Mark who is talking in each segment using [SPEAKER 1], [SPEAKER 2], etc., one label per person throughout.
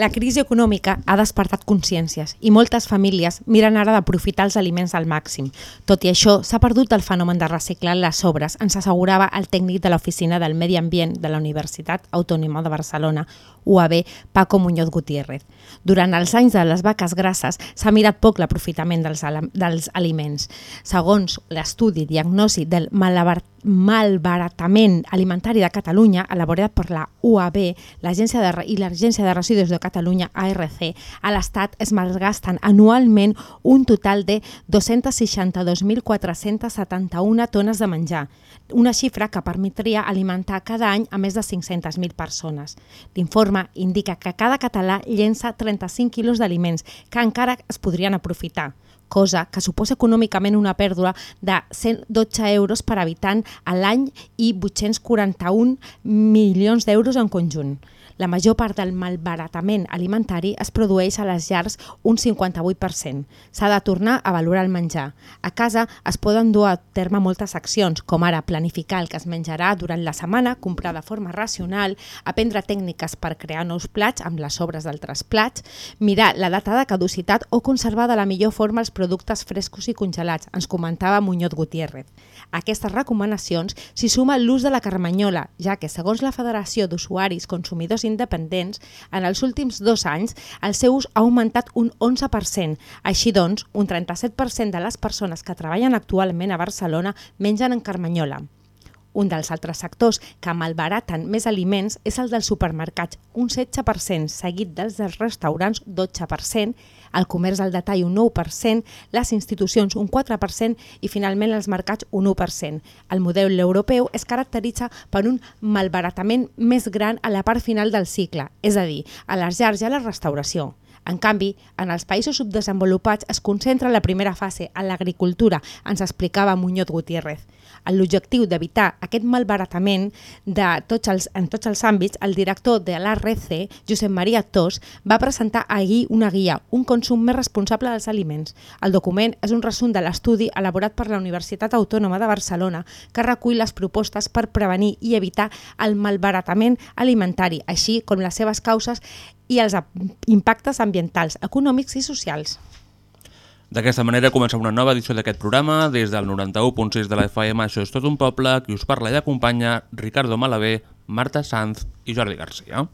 [SPEAKER 1] La crisi econòmica ha despertat consciències i moltes famílies miren ara d'aprofitar els aliments al màxim. Tot i això, s'ha perdut el fenomen de reciclar les sobres, ens assegurava el tècnic de l'Oficina del Medi Ambient de la Universitat Autònoma de Barcelona, UAB, Paco Muñoz Gutiérrez. Durant els anys de les vaques grasses s'ha mirat poc l'aprofitament dels, dels aliments. Segons l'estudi diagnosi del malabar malbaratament alimentari de Catalunya, elaborat per la UAB l'Agència i l'Agència de Residus de Catalunya, ARC, a l'Estat es malgasten anualment un total de 262.471 tones de menjar, una xifra que permetria alimentar cada any a més de 500.000 persones. L'informe indica que cada català llença 35 quilos d'aliments que encara es podrien aprofitar cosa que suposa econòmicament una pèrdua de 112 euros per habitant a l'any i 841 milions d'euros en conjunt. La major part del malbaratament alimentari es produeix a les llars un 58%. S'ha de tornar a valorar el menjar. A casa es poden dur a terme moltes accions, com ara planificar el que es menjarà durant la setmana, comprar de forma racional, aprendre tècniques per crear nous plats amb les sobres d'altres plats, mirar la data de caducitat o conservar de la millor forma els productes frescos i congelats, ens comentava Muñoz Gutiérrez. A aquestes recomanacions s'hi suma l'ús de la carmanyola, ja que, segons la Federació d'Usuaris Consumidors Independents, en els últims dos anys el seu ús ha augmentat un 11%. Així doncs, un 37% de les persones que treballen actualment a Barcelona mengen en carmanyola. Un dels altres sectors que malbaraten més aliments és el dels supermercats, un 16%, seguit dels dels restaurants, 12%, el comerç al detall un 9%, les institucions un 4% i finalment els mercats un 1%. El model europeu es caracteritza per un malbaratament més gran a la part final del cicle, és a dir, a les llars i a la restauració. En canvi, en els països subdesenvolupats es concentra la primera fase, en l'agricultura, ens explicava Muñoz Gutiérrez. En l'objectiu d'evitar aquest malbaratament de tots els, en tots els àmbits, el director de l'ARC, Josep Maria Tos, va presentar ahir una guia, un consum més responsable dels aliments. El document és un resum de l'estudi elaborat per la Universitat Autònoma de Barcelona que recull les propostes per prevenir i evitar el malbaratament alimentari, així com les seves causes i els impactes ambientals, econòmics i socials.
[SPEAKER 2] D'aquesta manera comença una nova edició d'aquest programa des del 91.6 de la FM Això és tot un poble, qui us parla i acompanya Ricardo Malavé, Marta Sanz i Jordi Garcia.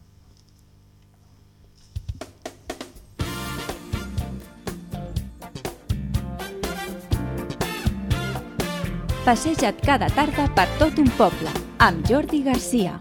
[SPEAKER 3] Passeja't cada tarda per tot un poble amb Jordi Garcia.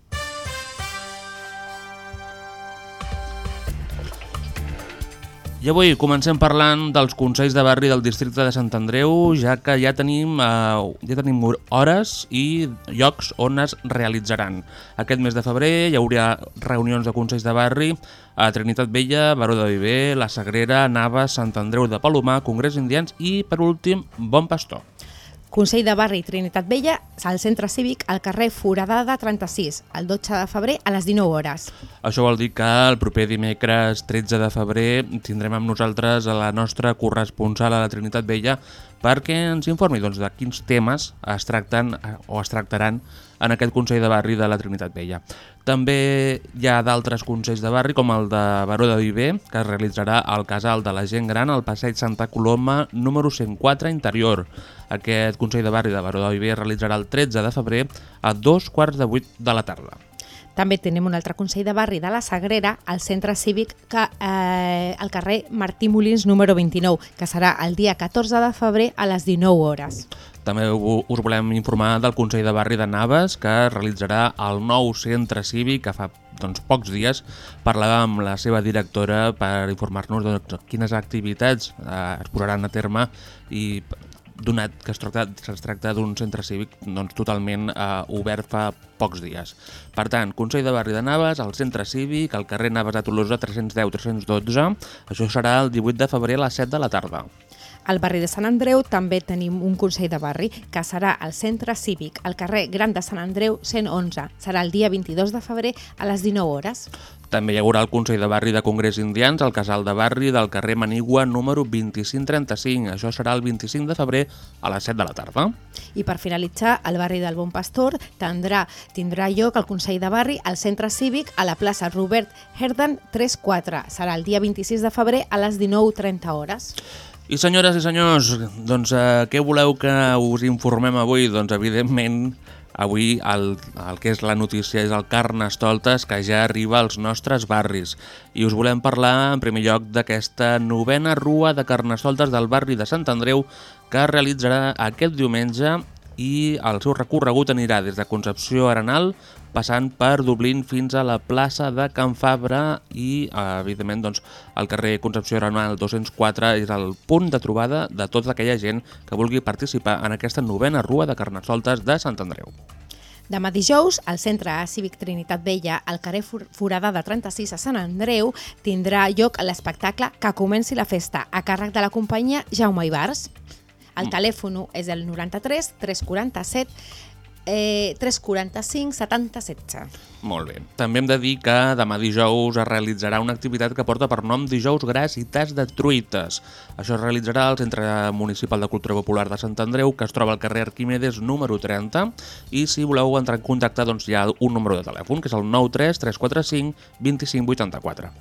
[SPEAKER 2] I avui comencem parlant dels Consells de Barri del districte de Sant Andreu, ja que ja tenim, eh, ja tenim hores i llocs on es realitzaran. Aquest mes de febrer hi haurà reunions de Consells de Barri a Trinitat Vella, Baró de Viver, La Sagrera, Navas, Sant Andreu de Palomar, Congrés Indians i, per últim, Bon Pastor.
[SPEAKER 1] Consell de Barri Trinitat Vella al centre cívic al carrer Foradada 36, el 12 de febrer a les 19 hores.
[SPEAKER 2] Això vol dir que el proper dimecres 13 de febrer tindrem amb nosaltres a la nostra corresponsal a la Trinitat Vella perquè ens informi doncs, de quins temes es tracten eh, o es tractaran en aquest Consell de Barri de la Trinitat Vella. També hi ha d'altres consells de barri, com el de Baró de Viver, que es realitzarà al Casal de la Gent Gran, al passeig Santa Coloma, número 104, interior. Aquest Consell de Barri de Baró de Viver es realitzarà el 13 de febrer a dos quarts de vuit de la tarda.
[SPEAKER 1] També tenim un altre Consell de Barri de la Sagrera, al centre cívic que, eh, al carrer Martí Molins número 29, que serà el dia 14 de febrer a les 19 hores.
[SPEAKER 2] També us volem informar del Consell de Barri de Naves que realitzarà el nou centre cívic que fa doncs, pocs dies parlàvem amb la seva directora per informar-nos de quines activitats eh, es posaran a terme i donat que es tracta, es tracta d'un centre cívic doncs, totalment eh, obert fa pocs dies. Per tant, Consell de Barri de Naves, al centre cívic, al carrer Naves de Tolosa 310-312, això serà el 18 de febrer a les 7 de la tarda.
[SPEAKER 1] Al barri de Sant Andreu també tenim un Consell de Barri que serà al Centre Cívic, al carrer Gran de Sant Andreu 111. Serà el dia 22 de febrer a les 19 hores.
[SPEAKER 2] També hi haurà el Consell de Barri de Congrés Indians al Casal de Barri del carrer Manigua número 2535. Això serà el 25 de febrer a les 7 de la tarda.
[SPEAKER 1] I per finalitzar, el barri del Bon Pastor tindrà, tindrà lloc el Consell de Barri al Centre Cívic a la plaça Robert Herdan 34. Serà el dia 26 de febrer a les 19.30 hores.
[SPEAKER 2] I senyores i senyors, doncs eh, què voleu que us informem avui? Doncs evidentment avui el, el que és la notícia és el Carnestoltes que ja arriba als nostres barris i us volem parlar en primer lloc d'aquesta novena rua de Carnestoltes del barri de Sant Andreu que es realitzarà aquest diumenge i el seu recorregut anirà des de Concepció Arenal passant per Dublín fins a la plaça de Can Fabra i, eh, evidentment, doncs, el carrer Concepció Arenal 204 és el punt de trobada de tota aquella gent que vulgui participar en aquesta novena rua de Carnestoltes de Sant Andreu.
[SPEAKER 1] Demà dijous, al Centre Cívic Trinitat Vella, al carrer For- Foradada 36 a Sant Andreu, tindrà lloc l'espectacle Que comenci la festa, a càrrec de la companyia Jaume Ibars. El telèfon és el 93 347 eh, 345 70 16.
[SPEAKER 2] Molt bé. També hem de dir que demà dijous es realitzarà una activitat que porta per nom Dijous Gras i Tas de Truites. Això es realitzarà al Centre Municipal de Cultura Popular de Sant Andreu, que es troba al carrer Arquímedes número 30, i si voleu entrar en contacte doncs hi ha un número de telèfon, que és el 93 345 2584.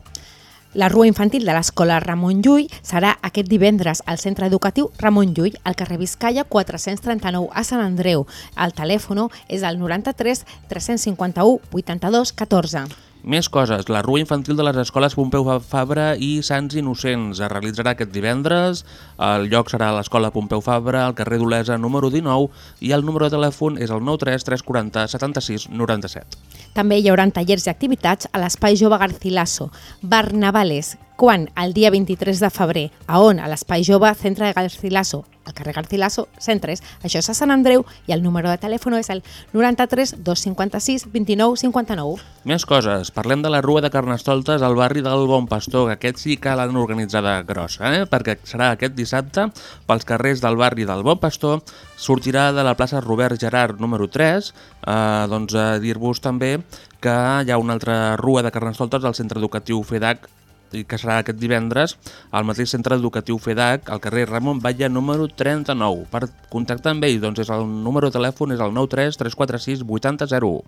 [SPEAKER 1] La rua infantil de l'escola Ramon Llull serà aquest divendres al centre educatiu Ramon Llull, al carrer Vizcaya 439 a Sant Andreu. El telèfon és el 93 351 82 14.
[SPEAKER 2] Més coses. La rua infantil de les escoles Pompeu Fabra i Sants Innocents es realitzarà aquest divendres. El lloc serà a l'escola Pompeu Fabra, al carrer d'Olesa número 19 i el número de telèfon és el 93 340 76 97.
[SPEAKER 1] També hi haurà tallers i activitats a l'Espai Jove Garcilaso. Barnavales, quan? El dia 23 de febrer. A on? A l'Espai Jove Centre de Garcilaso, al carrer Garcilaso 103. Això és a Sant Andreu i el número de telèfon és el 93 256 29 59.
[SPEAKER 2] Més coses. Parlem de la Rua de Carnestoltes al barri del Bon Pastor, que aquest sí que l'han organitzada grossa, eh? perquè serà aquest dissabte pels carrers del barri del Bon Pastor, sortirà de la plaça Robert Gerard número 3, eh, doncs a dir-vos també que hi ha una altra Rua de Carnestoltes al centre educatiu FEDAC i que serà aquest divendres al mateix centre educatiu FEDAC, al carrer Ramon Batlle número 39. Per contactar amb ell, doncs és el número de telèfon és el 93 346 8001.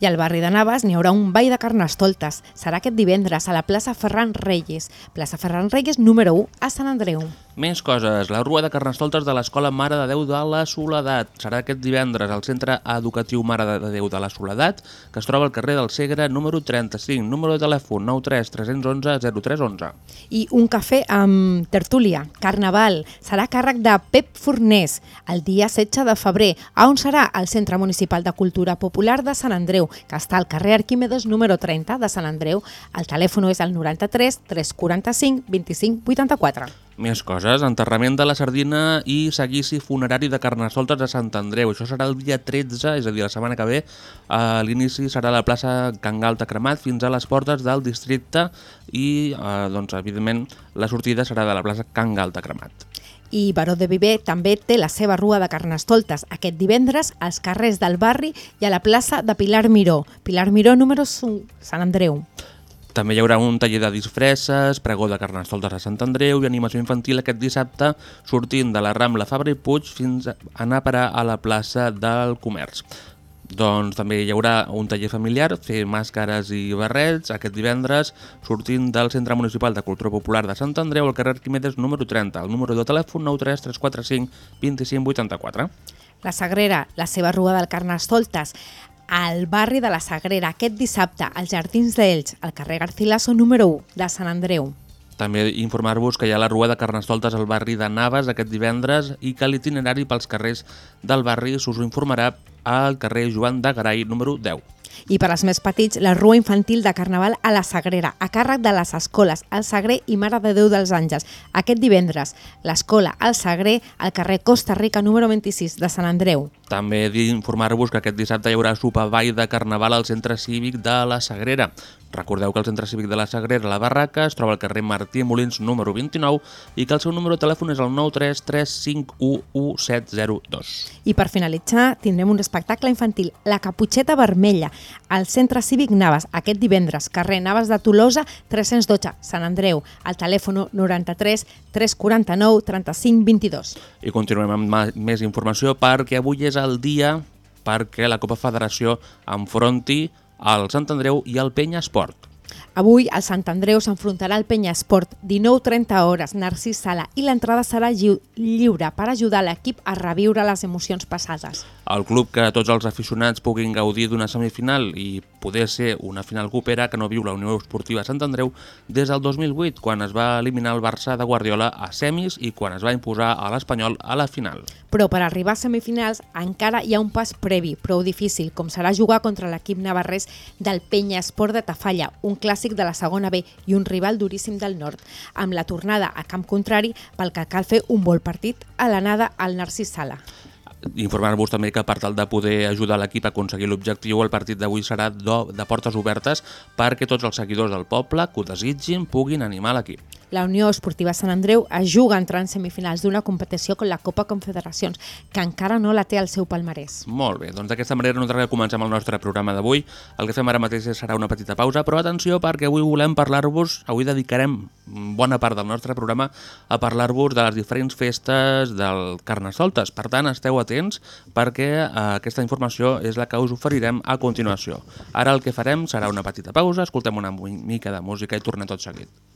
[SPEAKER 1] I al barri de Navas n'hi haurà un ball de carnestoltes. Serà aquest divendres a la plaça Ferran Reyes, plaça Ferran Reyes número 1 a Sant Andreu.
[SPEAKER 2] Més coses. La Rua de Carnestoltes de l'Escola Mare de Déu de la Soledat serà aquest divendres al Centre Educatiu Mare de Déu de la Soledat, que es troba al carrer del Segre número 35, número de telèfon 93 311 0311.
[SPEAKER 1] I un cafè amb tertúlia, carnaval, serà càrrec de Pep Fornés el dia 16 de febrer, on serà al Centre Municipal de Cultura Popular de Sant Andreu, que està al carrer Arquímedes número 30 de Sant Andreu. El telèfon és el 93 345 25 84.
[SPEAKER 2] Més coses. Enterrament de la sardina i seguici funerari de Carnestoltes de Sant Andreu. Això serà el dia 13, és a dir, la setmana que ve. Uh, L'inici serà a la plaça Can Galta Cremat fins a les portes del districte i, uh, doncs, evidentment, la sortida serà de la plaça Can Galta Cremat.
[SPEAKER 1] I Baró de Viver també té la seva rua de carnestoltes aquest divendres als carrers del barri i a la plaça de Pilar Miró. Pilar Miró número 5, Sant Andreu.
[SPEAKER 2] També hi haurà un taller de disfresses, pregó de carnestoltes a Sant Andreu i animació infantil aquest dissabte sortint de la Rambla Fabra i Puig fins a anar a parar a la plaça del Comerç. Doncs també hi haurà un taller familiar, fer màscares i barrets, aquest divendres, sortint del Centre Municipal de Cultura Popular de Sant Andreu al carrer Arquimedes número 30, el número de telèfon 93 345 2584.
[SPEAKER 1] La Sagrera, la seva rua del Carnestoltes, al barri de la Sagrera, aquest dissabte, als Jardins d'Ells, al carrer Garcilaso número 1 de Sant Andreu.
[SPEAKER 2] També informar-vos que hi ha la Rua de Carnestoltes al barri de Naves aquest divendres i que l'itinerari pels carrers del barri s'us informarà al carrer Joan de Garay, número 10.
[SPEAKER 1] I per als més petits, la Rua Infantil de Carnaval a la Sagrera, a càrrec de les escoles El Sagrer i Mare de Déu dels Àngels. Aquest divendres, l'escola El Sagrer al carrer Costa Rica número 26 de Sant Andreu.
[SPEAKER 2] També d'informar-vos que aquest dissabte hi haurà sopar ball de Carnaval al Centre Cívic de la Sagrera. Recordeu que el Centre Cívic de la Sagrera, la Barraca, es troba al carrer Martí Molins número 29 i que el seu número de telèfon és el 933511702.
[SPEAKER 1] I per finalitzar, tindrem un espectacle infantil, La Caputxeta Vermella, al Centre Cívic Navas, aquest divendres, carrer Navas de Tolosa, 312, Sant Andreu, al telèfon 93 349 35 22.
[SPEAKER 2] I continuem amb més informació perquè avui és el dia perquè la Copa Federació enfronti al Sant Andreu i al Penya Esport.
[SPEAKER 1] Avui, el Sant Andreu s'enfrontarà al Penya Esport, 19.30 hores, Narcís Sala, i l'entrada serà lliu- lliure per ajudar l'equip a reviure les emocions passades.
[SPEAKER 2] El club que tots els aficionats puguin gaudir d'una semifinal i poder ser una final copera que no viu la Unió Esportiva Sant Andreu des del 2008, quan es va eliminar el Barça de Guardiola a semis i quan es va imposar a l'Espanyol a la final.
[SPEAKER 1] Però per arribar a semifinals encara hi ha un pas previ, prou difícil, com serà jugar contra l'equip navarrès del Penya Esport de Tafalla, un clàssic de la segona B i un rival duríssim del nord, amb la tornada a camp contrari pel que cal fer un bon partit a l'anada al Narcís Sala.
[SPEAKER 2] Informar-vos també que per tal de poder ajudar l'equip a aconseguir l'objectiu, el partit d'avui serà de, portes obertes perquè tots els seguidors del poble que ho desitgin puguin animar l'equip.
[SPEAKER 1] La Unió Esportiva Sant Andreu es juga a entrar en semifinals d'una competició com la Copa Confederacions, que encara no la té al seu palmarès.
[SPEAKER 2] Molt bé, doncs d'aquesta manera nosaltres comencem el nostre programa d'avui. El que fem ara mateix serà una petita pausa, però atenció perquè avui volem parlar-vos, avui dedicarem bona part del nostre programa a parlar-vos de les diferents festes del Carnestoltes. Per tant, esteu atents perquè eh, aquesta informació és la que us oferirem a continuació. Ara el que farem serà una petita pausa, escoltem una mica de música i tornem tot seguit.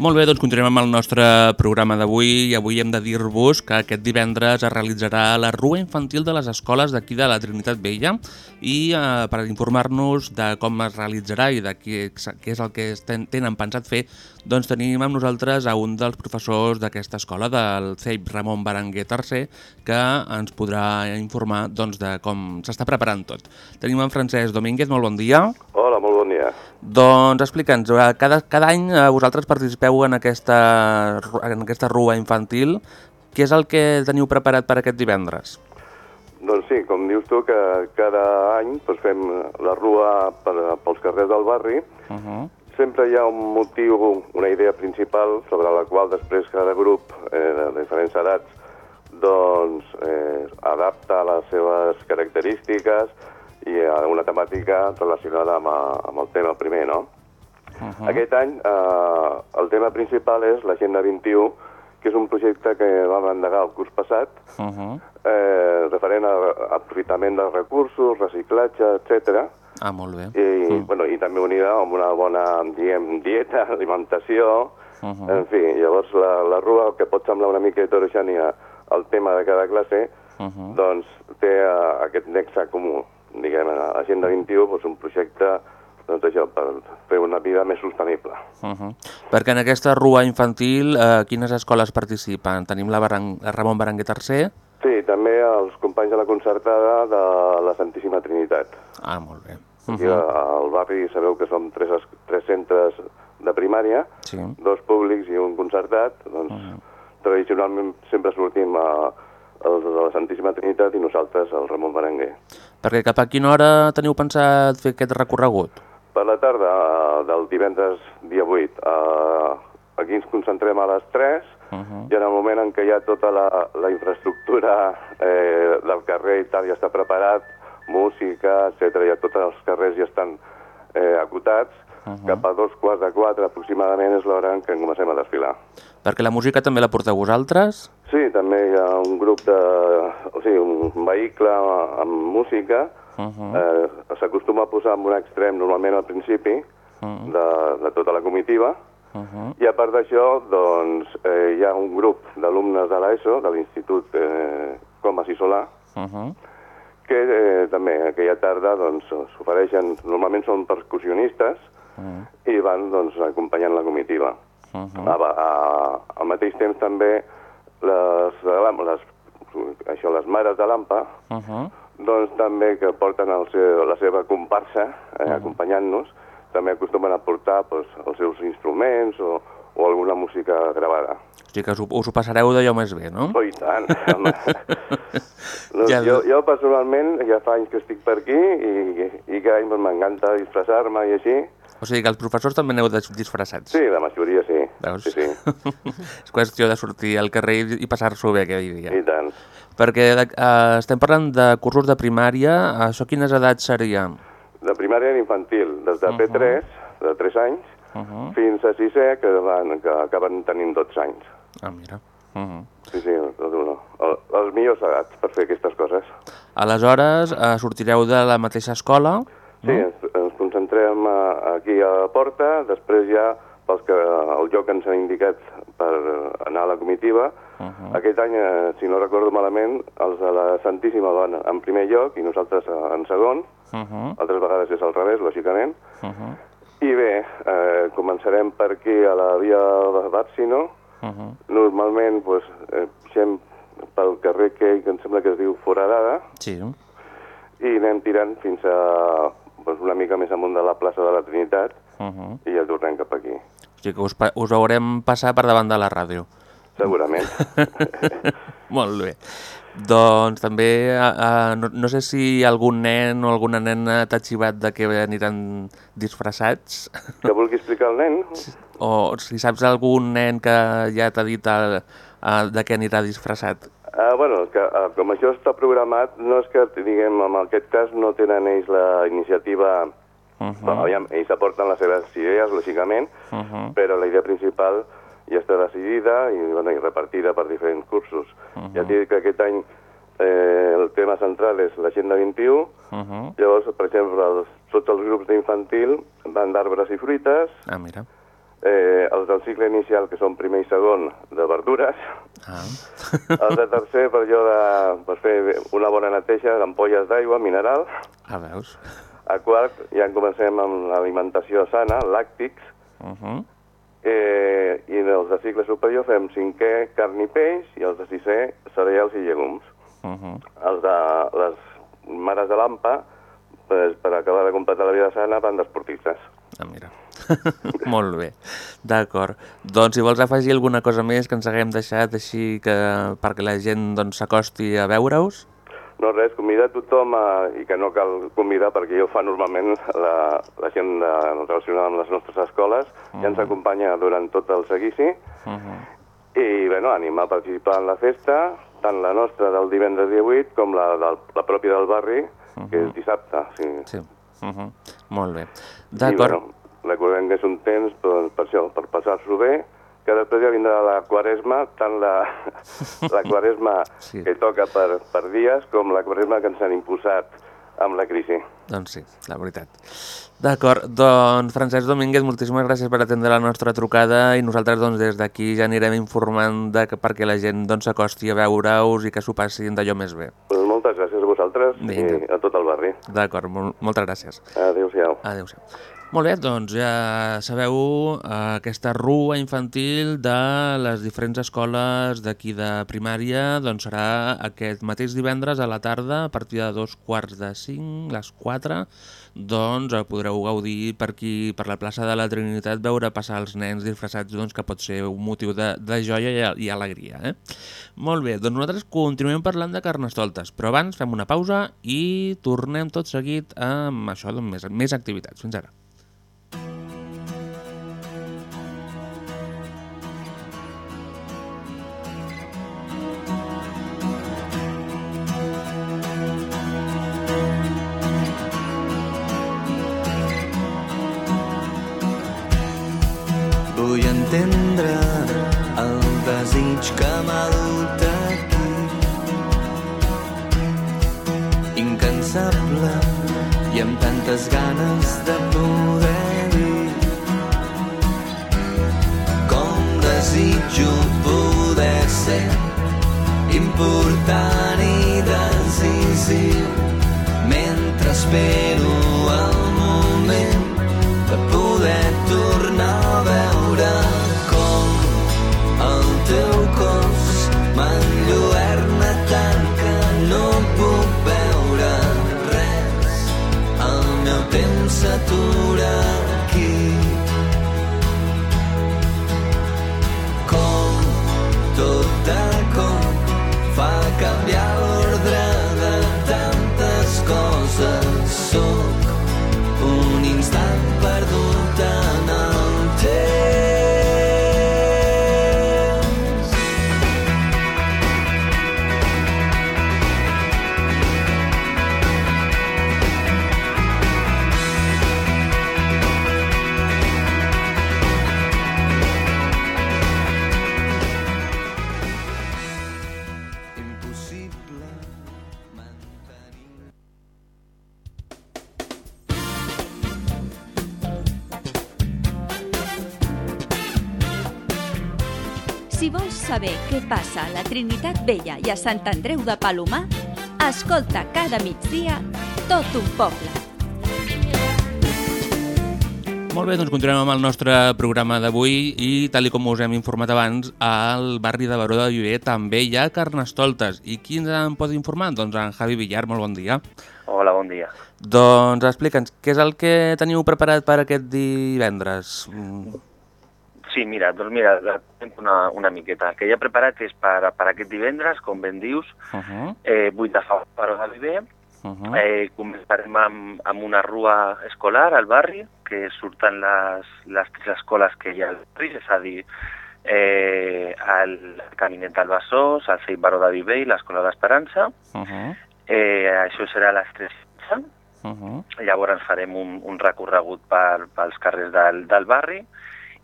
[SPEAKER 2] Molt bé, doncs continuem amb el nostre programa d'avui i avui hem de dir-vos que aquest divendres es realitzarà la Rua Infantil de les Escoles d'aquí de la Trinitat Vella i eh, per informar-nos de com es realitzarà i de què, què és el que ten, tenen pensat fer, doncs tenim amb nosaltres a un dels professors d'aquesta escola, del CEIP Ramon Berenguer III, que ens podrà informar doncs, de com s'està preparant tot. Tenim en Francesc Domínguez, molt bon dia.
[SPEAKER 4] Hola, molt dia.
[SPEAKER 2] Doncs explica'ns, eh, cada, cada any eh, vosaltres participeu en aquesta, en aquesta rua infantil. Què és el que teniu preparat per aquest divendres?
[SPEAKER 4] Doncs sí, com dius tu, que cada any doncs, fem la rua per, pels carrers del barri.
[SPEAKER 2] Uh -huh.
[SPEAKER 4] Sempre hi ha un motiu, una idea principal, sobre la qual després cada grup eh, de diferents edats doncs, eh, adapta les seves característiques i a una temàtica relacionada amb, a- amb el tema primer, no? Uh -huh. Aquest any eh, el tema principal és l'Agenda 21, que és un projecte que vam endegar el curs passat,
[SPEAKER 2] Uh -huh.
[SPEAKER 4] eh, referent a aprofitament de recursos, reciclatge, etc.
[SPEAKER 2] Ah, molt bé.
[SPEAKER 4] I, mm. bueno, i també unida amb una bona, diguem, dieta, alimentació,
[SPEAKER 2] Uh
[SPEAKER 4] uh
[SPEAKER 2] -huh.
[SPEAKER 4] -huh. en fi, llavors la, la rua, que pot semblar una mica heterogènia al tema de cada classe,
[SPEAKER 2] Uh -huh.
[SPEAKER 4] doncs té uh, aquest nexe comú. Diguem, a Agenda 21, doncs un projecte doncs això, per fer una vida més sostenible.
[SPEAKER 2] Uh -huh. Perquè en aquesta rua infantil, eh, quines escoles participen? Tenim la, Barang la Ramon Berenguer III?
[SPEAKER 4] Sí, també els companys de la concertada de la Santíssima Trinitat.
[SPEAKER 2] Ah, molt bé. Uh
[SPEAKER 4] Aquí
[SPEAKER 2] -huh.
[SPEAKER 4] al barri sabeu que som tres, es- tres centres de primària,
[SPEAKER 2] Sí.
[SPEAKER 4] dos públics i un concertat, doncs tradicionalment sempre sortim a, els de la Santíssima Trinitat i nosaltres al Ramon Berenguer.
[SPEAKER 2] Perquè cap a quina hora teniu pensat fer aquest recorregut?
[SPEAKER 4] Per la tarda eh, del divendres dia 8, eh, aquí ens concentrem a les 3
[SPEAKER 2] Uh -huh.
[SPEAKER 4] i en el moment en què ja tota la, la infraestructura eh, del carrer i tal ja està preparat, música, etc, ja tots els carrers ja estan eh, acotats, uh -huh. cap a dos quarts de quatre aproximadament és l'hora en què comencem a desfilar.
[SPEAKER 2] Perquè la música també la porteu vosaltres?
[SPEAKER 4] Sí, també hi ha un grup de... o sigui, un vehicle amb música,
[SPEAKER 2] Uh -huh.
[SPEAKER 4] eh, s'acostuma a posar en un extrem normalment al principi
[SPEAKER 2] Uh -huh.
[SPEAKER 4] de, de tota la comitiva,
[SPEAKER 2] Uh -huh.
[SPEAKER 4] i a part d'això, doncs, eh, hi ha un grup d'alumnes de l'ESO, de l'Institut eh, Comas i Solà,
[SPEAKER 2] Uh -huh.
[SPEAKER 4] que eh, també aquella tarda doncs, s'ofereixen, normalment són percussionistes,
[SPEAKER 2] Uh -huh.
[SPEAKER 4] i van doncs, acompanyant la comitiva.
[SPEAKER 2] Uh -huh.
[SPEAKER 4] A, a, al mateix temps també les, les, això, les mares de l'AMPA
[SPEAKER 2] Uh -huh.
[SPEAKER 4] doncs també que porten el seu, la seva comparsa eh, acompanyant-nos també acostumen a portar doncs, els seus instruments o, o alguna música gravada.
[SPEAKER 2] O sigui que us, us ho passareu d'allò més bé, no?
[SPEAKER 4] Oh, i tant! no,
[SPEAKER 2] Ja-
[SPEAKER 4] jo, jo personalment ja fa anys que estic per aquí i, i cada any doncs, m'encanta disfressar-me i així.
[SPEAKER 2] O sigui que els professors també aneu dis- disfressats.
[SPEAKER 4] Sí, la majoria sí.
[SPEAKER 2] Veus?
[SPEAKER 4] Sí, sí,
[SPEAKER 2] és qüestió de sortir al carrer i, passar-s'ho bé aquell dia.
[SPEAKER 4] i tant.
[SPEAKER 2] Perquè de, uh, estem parlant de cursos de primària, això quines edats serien?
[SPEAKER 4] De primària i infantil, des de P3, de 3 anys,
[SPEAKER 2] Uh -huh.
[SPEAKER 4] fins a 6è, que, van, que acaben tenint 12 anys.
[SPEAKER 2] Ah, mira. Uh -huh.
[SPEAKER 4] Sí, sí. El, els millors edats per fer aquestes coses.
[SPEAKER 2] Aleshores, uh, sortireu de la mateixa escola?
[SPEAKER 4] Sí, ens, ens concentrem eh, aquí a la porta, després ja pels que el lloc ens han indicat per anar a la comitiva.
[SPEAKER 2] Uh -huh.
[SPEAKER 4] Aquest any, eh, si no recordo malament, els de la Santíssima van en primer lloc i nosaltres en segon.
[SPEAKER 2] Uh -huh.
[SPEAKER 4] Altres vegades és al revés, lògicament.
[SPEAKER 2] Uh -huh.
[SPEAKER 4] I bé, eh, començarem per aquí a la via de Bàrsino.
[SPEAKER 2] Uh -huh.
[SPEAKER 4] Normalment, doncs, eh, baixem pel carrer que, que em sembla que es diu Foradada
[SPEAKER 2] Sí.
[SPEAKER 4] i anem tirant fins a doncs, una mica més amunt de la plaça de la Trinitat
[SPEAKER 2] Uh -huh.
[SPEAKER 4] i ja tornem cap aquí,
[SPEAKER 2] O sigui que us, us veurem passar per davant de la ràdio.
[SPEAKER 4] segurament.
[SPEAKER 2] Molt bé. Doncs també, uh, no, no sé si algun nen o alguna nena t'ha xivat de que aniran disfressats,
[SPEAKER 4] que vulgui explicar al nen?
[SPEAKER 2] o si saps algun nen que ja t'ha dit uh, uh, de què anirà disfressat.
[SPEAKER 4] Ah, bueno, que, ah, com això està programat, no és que, diguem, en aquest cas no tenen ells la iniciativa...
[SPEAKER 2] Uh
[SPEAKER 4] Uh
[SPEAKER 2] -huh.
[SPEAKER 4] aviam, ells aporten les seves idees, lògicament,
[SPEAKER 2] Uh -huh.
[SPEAKER 4] però la idea principal ja està decidida i, bueno, i repartida per diferents cursos. Uh -huh. Ja t'he dit que aquest any eh, el tema central és l'Agenda 21,
[SPEAKER 2] Uh -huh.
[SPEAKER 4] llavors, per exemple, els, tots els grups d'infantil van d'arbres i fruites,
[SPEAKER 2] Ah, mira.
[SPEAKER 4] eh, els del cicle inicial, que són primer i segon, de verdures,
[SPEAKER 2] Ah.
[SPEAKER 4] els de tercer per allò de, per fer una bona neteja d'ampolles d'aigua, mineral,
[SPEAKER 2] A veus?
[SPEAKER 4] A quart ja en comencem amb l'alimentació sana, làctics,
[SPEAKER 2] Uh -huh.
[SPEAKER 4] eh, i els de cicle superior fem cinquè carn i peix i els de sisè cereals i llegums.
[SPEAKER 2] Uh -huh.
[SPEAKER 4] Els de les mares de l'AMPA, pues, per acabar de completar la vida sana, van d'esportistes.
[SPEAKER 2] Ah, mira. Molt bé, d'acord. Doncs si vols afegir alguna cosa més que ens haguem deixat així que perquè la gent doncs, s'acosti a veure-us,
[SPEAKER 4] No res, convidar a tothom a, i que no cal convidar perquè ja ho fa normalment la, la gent de, relacionada amb les nostres escoles, ja ens acompanya durant tot el seguici
[SPEAKER 2] uh -huh.
[SPEAKER 4] i bueno, animar a participar en la festa, tant la nostra del divendres 18 com la, del, la pròpia del barri, que és dissabte. Sí.
[SPEAKER 2] sí. Uh -huh. Molt bé. D'acord.
[SPEAKER 4] bueno, recordem que és un temps doncs, per això, per passar-s'ho bé, que després ja vindrà la quaresma, tant la, la quaresma
[SPEAKER 2] Sí.
[SPEAKER 4] que toca per, per dies com la quaresma que ens han imposat amb la crisi.
[SPEAKER 2] Doncs sí, la veritat. D'acord, doncs Francesc Domínguez, moltíssimes gràcies per atendre la nostra trucada i nosaltres doncs, des d'aquí ja anirem informant de que, perquè la gent doncs, s'acosti a veure-us i que s'ho passin d'allò més bé.
[SPEAKER 4] Pues moltes gràcies a vosaltres
[SPEAKER 2] Vinga.
[SPEAKER 4] i a tot el barri.
[SPEAKER 2] D'acord, mol moltes gràcies.
[SPEAKER 4] Adéu-siau.
[SPEAKER 2] Adéu-siau. Molt bé, doncs ja sabeu eh, aquesta rua infantil de les diferents escoles d'aquí de primària doncs serà aquest mateix divendres a la tarda a partir de dos quarts de cinc, les quatre, doncs eh, podreu gaudir per aquí, per la plaça de la Trinitat, veure passar els nens disfressats doncs, que pot ser un motiu de, de joia i, i alegria. Eh? Molt bé, doncs nosaltres continuem parlant de carnestoltes, però abans fem una pausa i tornem tot seguit amb això, doncs, més, més activitats. Fins ara.
[SPEAKER 5] Entendre el desig que m'ha dut aquí. Incansable i amb tantes ganes de poder dir com desitjo poder ser important i decisiu mentre espero el moment de poder tornar a veure temps
[SPEAKER 3] Trinitat Vella i a Sant Andreu de Palomar, escolta cada migdia tot un poble.
[SPEAKER 2] Molt bé, doncs continuem amb el nostre programa d'avui i tal i com us hem informat abans, al barri de Baró de Viver també hi ha carnestoltes. I qui ens en pot informar? Doncs en Javi Villar, molt bon dia.
[SPEAKER 6] Hola, bon dia.
[SPEAKER 2] Doncs explica'ns, què és el que teniu preparat per aquest divendres? Mm,
[SPEAKER 6] Sí, mira, doncs mira, una, una miqueta. El que ja he preparat és per, per aquest divendres, com ben dius,
[SPEAKER 2] Uh -huh,
[SPEAKER 6] eh, 8 de febrer Baró de Viver.
[SPEAKER 2] uh -huh.
[SPEAKER 6] Eh, començarem amb, amb una rua escolar al barri, que surten les, les tres escoles que hi ha al barri, és a dir, eh, el Caminet del Besòs, el Ceit Baró de Viver i l'Escola d'Esperança.
[SPEAKER 2] Uh -huh,
[SPEAKER 6] Eh, això serà a les 3
[SPEAKER 2] uh -huh.
[SPEAKER 6] Llavors farem un, un recorregut per, pels carrers del, del barri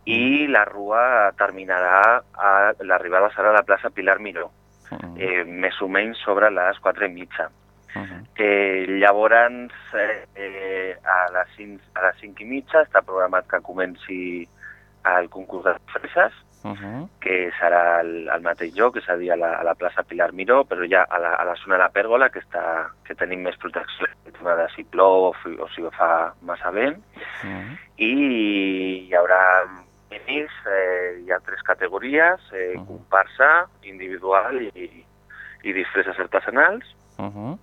[SPEAKER 6] i la rua terminarà, a l'arribada serà a la plaça Pilar Miró,
[SPEAKER 2] uh-huh.
[SPEAKER 6] eh, més o menys sobre les 4 i mitja.
[SPEAKER 2] Uh-huh.
[SPEAKER 6] Eh, llavors, eh, a, les 5, a les 5 i mitja està programat que comenci el concurs de disfresses,
[SPEAKER 2] Uh -huh.
[SPEAKER 6] que serà al, al mateix lloc, és a dir, a la, a la plaça Pilar Miró, però ja a la, a la zona de la pèrgola, que, està, que tenim més protecció de si plou o, o si fa massa vent,
[SPEAKER 2] Uh -huh.
[SPEAKER 6] i hi haurà minis, eh, hi ha tres categories, eh,
[SPEAKER 2] Mhm.
[SPEAKER 6] comparsa, individual i, i disfresses artesanals,
[SPEAKER 2] Uh -huh.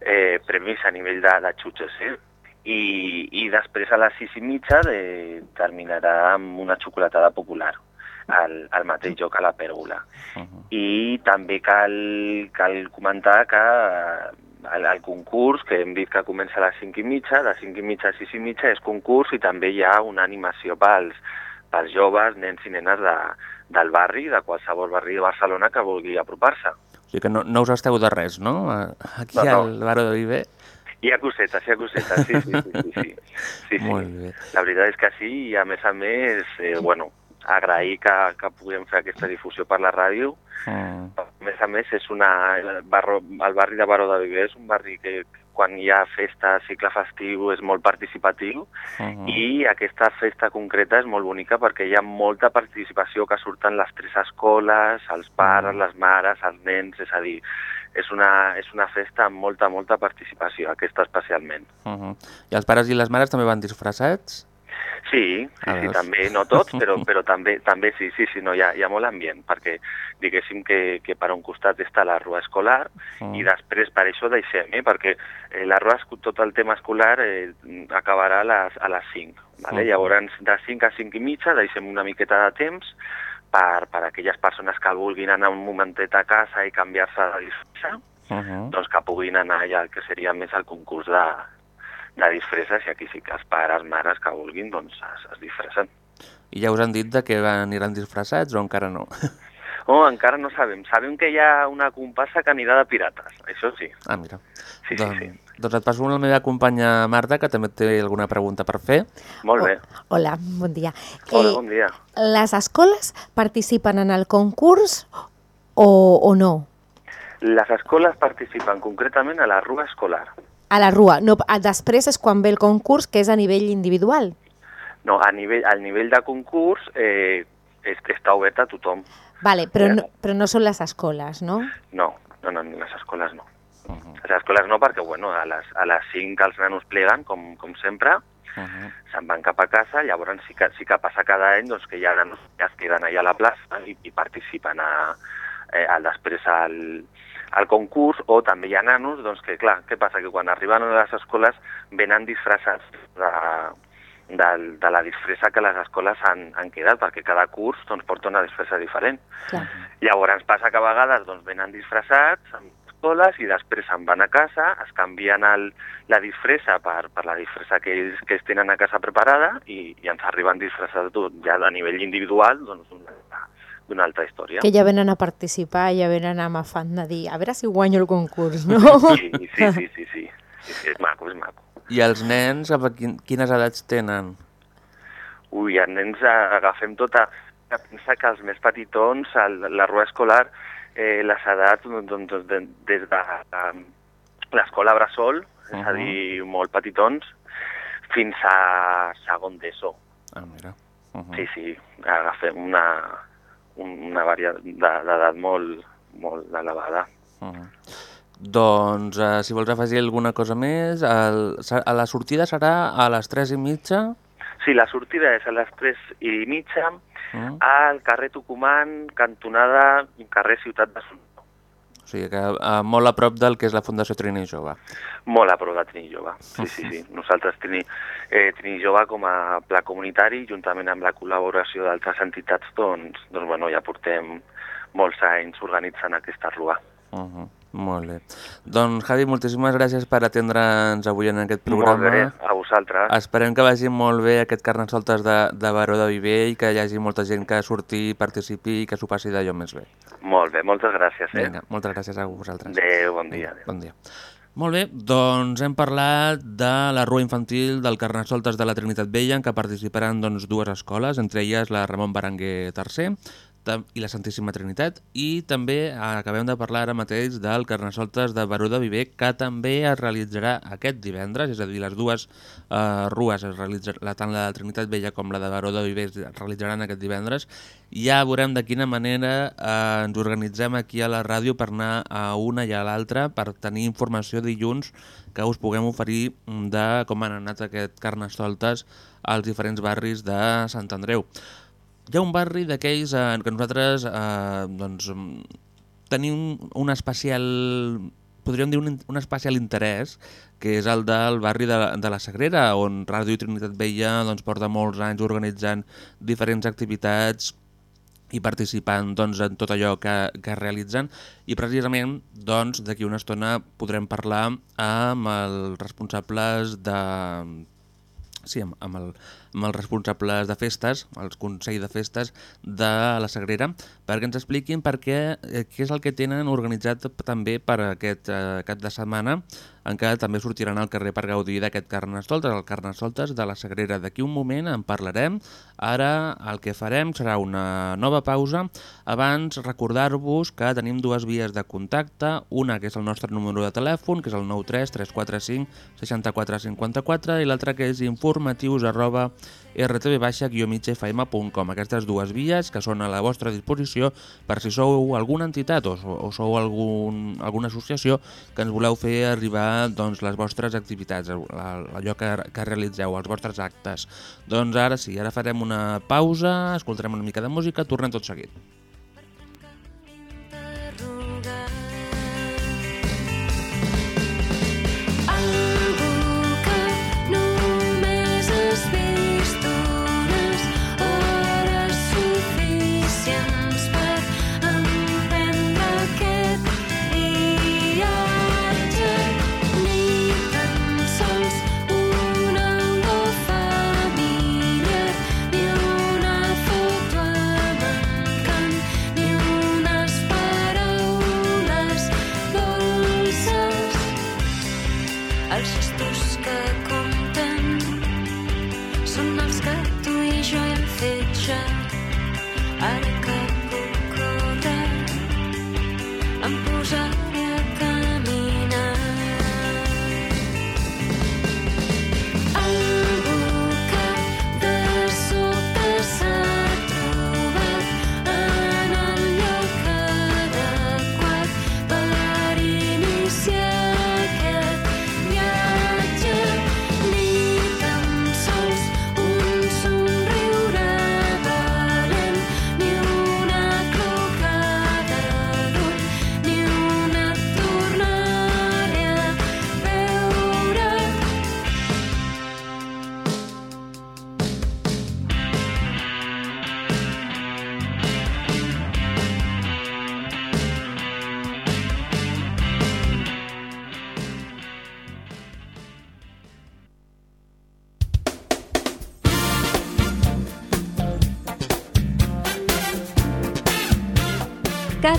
[SPEAKER 6] eh, premis a nivell de, de xutxes, eh? I, I després a les sis i mitja de, terminarà amb una xocolatada popular al, al mateix lloc a la pèrgola.
[SPEAKER 2] Uh -huh.
[SPEAKER 6] I també cal, cal comentar que el, el concurs, que hem dit que comença a les 5 i mitja, de 5 i mitja a 6 i mitja és concurs i també hi ha una animació pels, pels joves, nens i nenes de, del barri, de qualsevol barri de Barcelona que vulgui apropar-se.
[SPEAKER 2] O sigui que no, no us esteu de res, no? Aquí
[SPEAKER 6] No, no.
[SPEAKER 2] al Baró de Viver.
[SPEAKER 6] Hi ha cosetes, hi ha cosetes, sí, sí, sí. sí, sí. sí, sí.
[SPEAKER 2] Molt bé.
[SPEAKER 6] La veritat és que sí, i a més a més, eh, bueno, agrair que, que puguem fer aquesta difusió per la ràdio.
[SPEAKER 2] Uh
[SPEAKER 6] A més a més, és una, el, barro, el barri de Baró de Viver és un barri que quan hi ha festa, cicle festiu, és molt participatiu
[SPEAKER 2] -huh.
[SPEAKER 6] i aquesta festa concreta és molt bonica perquè hi ha molta participació que surten les tres escoles, els pares, les mares, els nens, és a dir, és una, és una festa amb molta, molta participació, aquesta especialment.
[SPEAKER 2] Uh -huh. I els pares i les mares també van disfressats?
[SPEAKER 6] Sí, sí, sí també, no tots, però, però també, també sí, sí, sí, no, hi ha, hi ha molt ambient, perquè diguéssim que, que per un costat està la rua escolar
[SPEAKER 2] Uh
[SPEAKER 6] i després per això deixem, eh, perquè eh, la rua, tot el tema escolar eh, acabarà a les, a les 5, vale?
[SPEAKER 2] Mhm.
[SPEAKER 6] llavors de 5 a 5 i mitja deixem una miqueta de temps per, per aquelles persones que vulguin anar un momentet a casa i canviar-se de disfressa,
[SPEAKER 2] Uh -huh.
[SPEAKER 6] doncs que puguin anar ja al que seria més el concurs de, de disfresses i aquí sí que els pares, mares que vulguin doncs es, es disfressen.
[SPEAKER 2] I ja us han dit de que aniran disfressats o encara no?
[SPEAKER 6] Oh, encara no sabem. Sabem que hi ha una comparsa que anirà de pirates, això sí.
[SPEAKER 2] Ah, mira.
[SPEAKER 6] Sí, sí,
[SPEAKER 2] doncs,
[SPEAKER 6] sí.
[SPEAKER 2] doncs et passo amb la meva companya Marta, que també té alguna pregunta per fer.
[SPEAKER 6] Molt bé.
[SPEAKER 1] Hola, bon dia.
[SPEAKER 6] Hola,
[SPEAKER 1] Eh,
[SPEAKER 6] bon dia.
[SPEAKER 1] Les escoles participen en el concurs o, o no?
[SPEAKER 6] Les escoles participen concretament a la rua escolar.
[SPEAKER 1] A la rua. No, a- després és quan ve el concurs, que és a nivell individual.
[SPEAKER 6] No, a nivell, al nivell de concurs eh, és, està obert a tothom.
[SPEAKER 1] Vale, però
[SPEAKER 6] Ja.
[SPEAKER 1] no, però no són les escoles, no?
[SPEAKER 6] No, no, no, les escoles no.
[SPEAKER 2] Uh -huh.
[SPEAKER 6] Les escoles no perquè, bueno, a les, a les 5 els nanos pleguen, com, com sempre,
[SPEAKER 2] Uh -huh.
[SPEAKER 6] se'n van cap a casa, llavors sí que, sí que passa cada any doncs, que hi ha nanos que es queden allà a la plaça i, i participen a, eh, al, després al, al concurs, o també hi ha nanos doncs, que, clar, què passa? Que quan arriben a les escoles venen disfressats de, de, de la disfressa que les escoles han, han quedat, perquè cada curs doncs, porta una disfressa diferent.
[SPEAKER 1] Clar.
[SPEAKER 6] Llavors passa que a vegades doncs, venen disfressats amb escoles i després se'n van a casa, es canvien el, la disfressa per, per la disfressa que ells, que ells tenen a casa preparada i, i ens arriben disfressats ja a nivell individual doncs, d'una altra història.
[SPEAKER 1] Que ja venen a participar, ja venen amb afant de dir a veure si guanyo el concurs, no?
[SPEAKER 6] Sí, sí, sí, sí, sí, sí, sí, és maco, és maco.
[SPEAKER 2] I els nens, a quin, quines edats tenen?
[SPEAKER 6] Ui, els nens agafem tota... Pensa que els més petitons, el, la rua escolar, eh, les edats doncs, doncs, de, des de eh, l'escola Bressol, és a dir, molt petitons, fins a segon d'ESO.
[SPEAKER 2] Ah, mira. Uh -huh.
[SPEAKER 6] Sí, sí, agafem una, un- una varietat d'edat molt, molt elevada.
[SPEAKER 2] Uh -huh. Doncs, eh, si vols afegir alguna cosa més, el, a la sortida serà a les 3 i mitja?
[SPEAKER 6] Sí, la sortida és a les 3 i mitja
[SPEAKER 2] Uh?
[SPEAKER 6] al carrer Tucumán, cantonada carrer Ciutat de Son.
[SPEAKER 2] O sigui que eh, molt a prop del que és la Fundació Trini Jove.
[SPEAKER 6] Molt a prop de Trini Jove. Sí, sí, sí. Nosaltres Trini, eh, Trini Jove com a pla comunitari, juntament amb la col·laboració d'altres entitats, doncs, doncs bueno, ja portem molts anys organitzant aquesta rua.
[SPEAKER 2] Uh -huh. Molt bé. Doncs, Javi, moltíssimes gràcies per atendre'ns avui en aquest
[SPEAKER 6] Molt
[SPEAKER 2] programa.
[SPEAKER 6] bé, a vosaltres.
[SPEAKER 2] Esperem que vagi molt bé aquest Carnestoltes de, de Baró de Viver i que hi hagi molta gent que surti, participi i que s'ho passi d'allò més bé.
[SPEAKER 6] Molt bé, moltes gràcies. Eh?
[SPEAKER 2] Vinga, moltes gràcies a vosaltres.
[SPEAKER 6] Adéu, bon dia. Adéu.
[SPEAKER 2] Bon dia. Molt bé, doncs hem parlat de la rua infantil del Carnestoltes de la Trinitat Vella en què participaran doncs, dues escoles, entre elles la Ramon Berenguer III. I la Santíssima Trinitat i també acabem de parlar ara mateix del Carnestoltes de Baró de Viver que també es realitzarà aquest divendres, és a dir, les dues eh, rues, es realitzar, la, tant la de Trinitat Vella com la de Baró de Viver es realitzaran aquest divendres. Ja veurem de quina manera eh, ens organitzem aquí a la ràdio per anar a una i a l'altra per tenir informació dilluns que us puguem oferir de com han anat aquest Carnestoltes als diferents barris de Sant Andreu. Hi ha un barri d'aquells en què nosaltres eh, doncs, mm, tenim un especial podríem dir un, un especial interès, que és el del barri de, de la Sagrera, on Ràdio Trinitat Vella doncs, porta molts anys organitzant diferents activitats i participant doncs, en tot allò que, que realitzen. I precisament doncs, d'aquí una estona podrem parlar amb els responsables de, sí, amb, amb, el, amb els responsables de festes, el Consell de Festes de la Sagrera, perquè ens expliquin per què, eh, què és el que tenen organitzat també per aquest eh, cap de setmana, en què també sortiran al carrer per gaudir d'aquest Carnestoltes, el Carnestoltes de la Sagrera. D'aquí un moment en parlarem. Ara el que farem serà una nova pausa. Abans recordar-vos que tenim dues vies de contacte, una que és el nostre número de telèfon, que és el 93 345 6454 i l'altra que és informatius arroba rtb-migfm.com Aquestes dues vies que són a la vostra disposició per si sou alguna entitat o, o sou algun, alguna associació que ens voleu fer arribar doncs, les vostres activitats, allò que, que realitzeu, els vostres actes. Doncs ara sí, ara farem una pausa, escoltarem una mica de música, tornem tot seguit.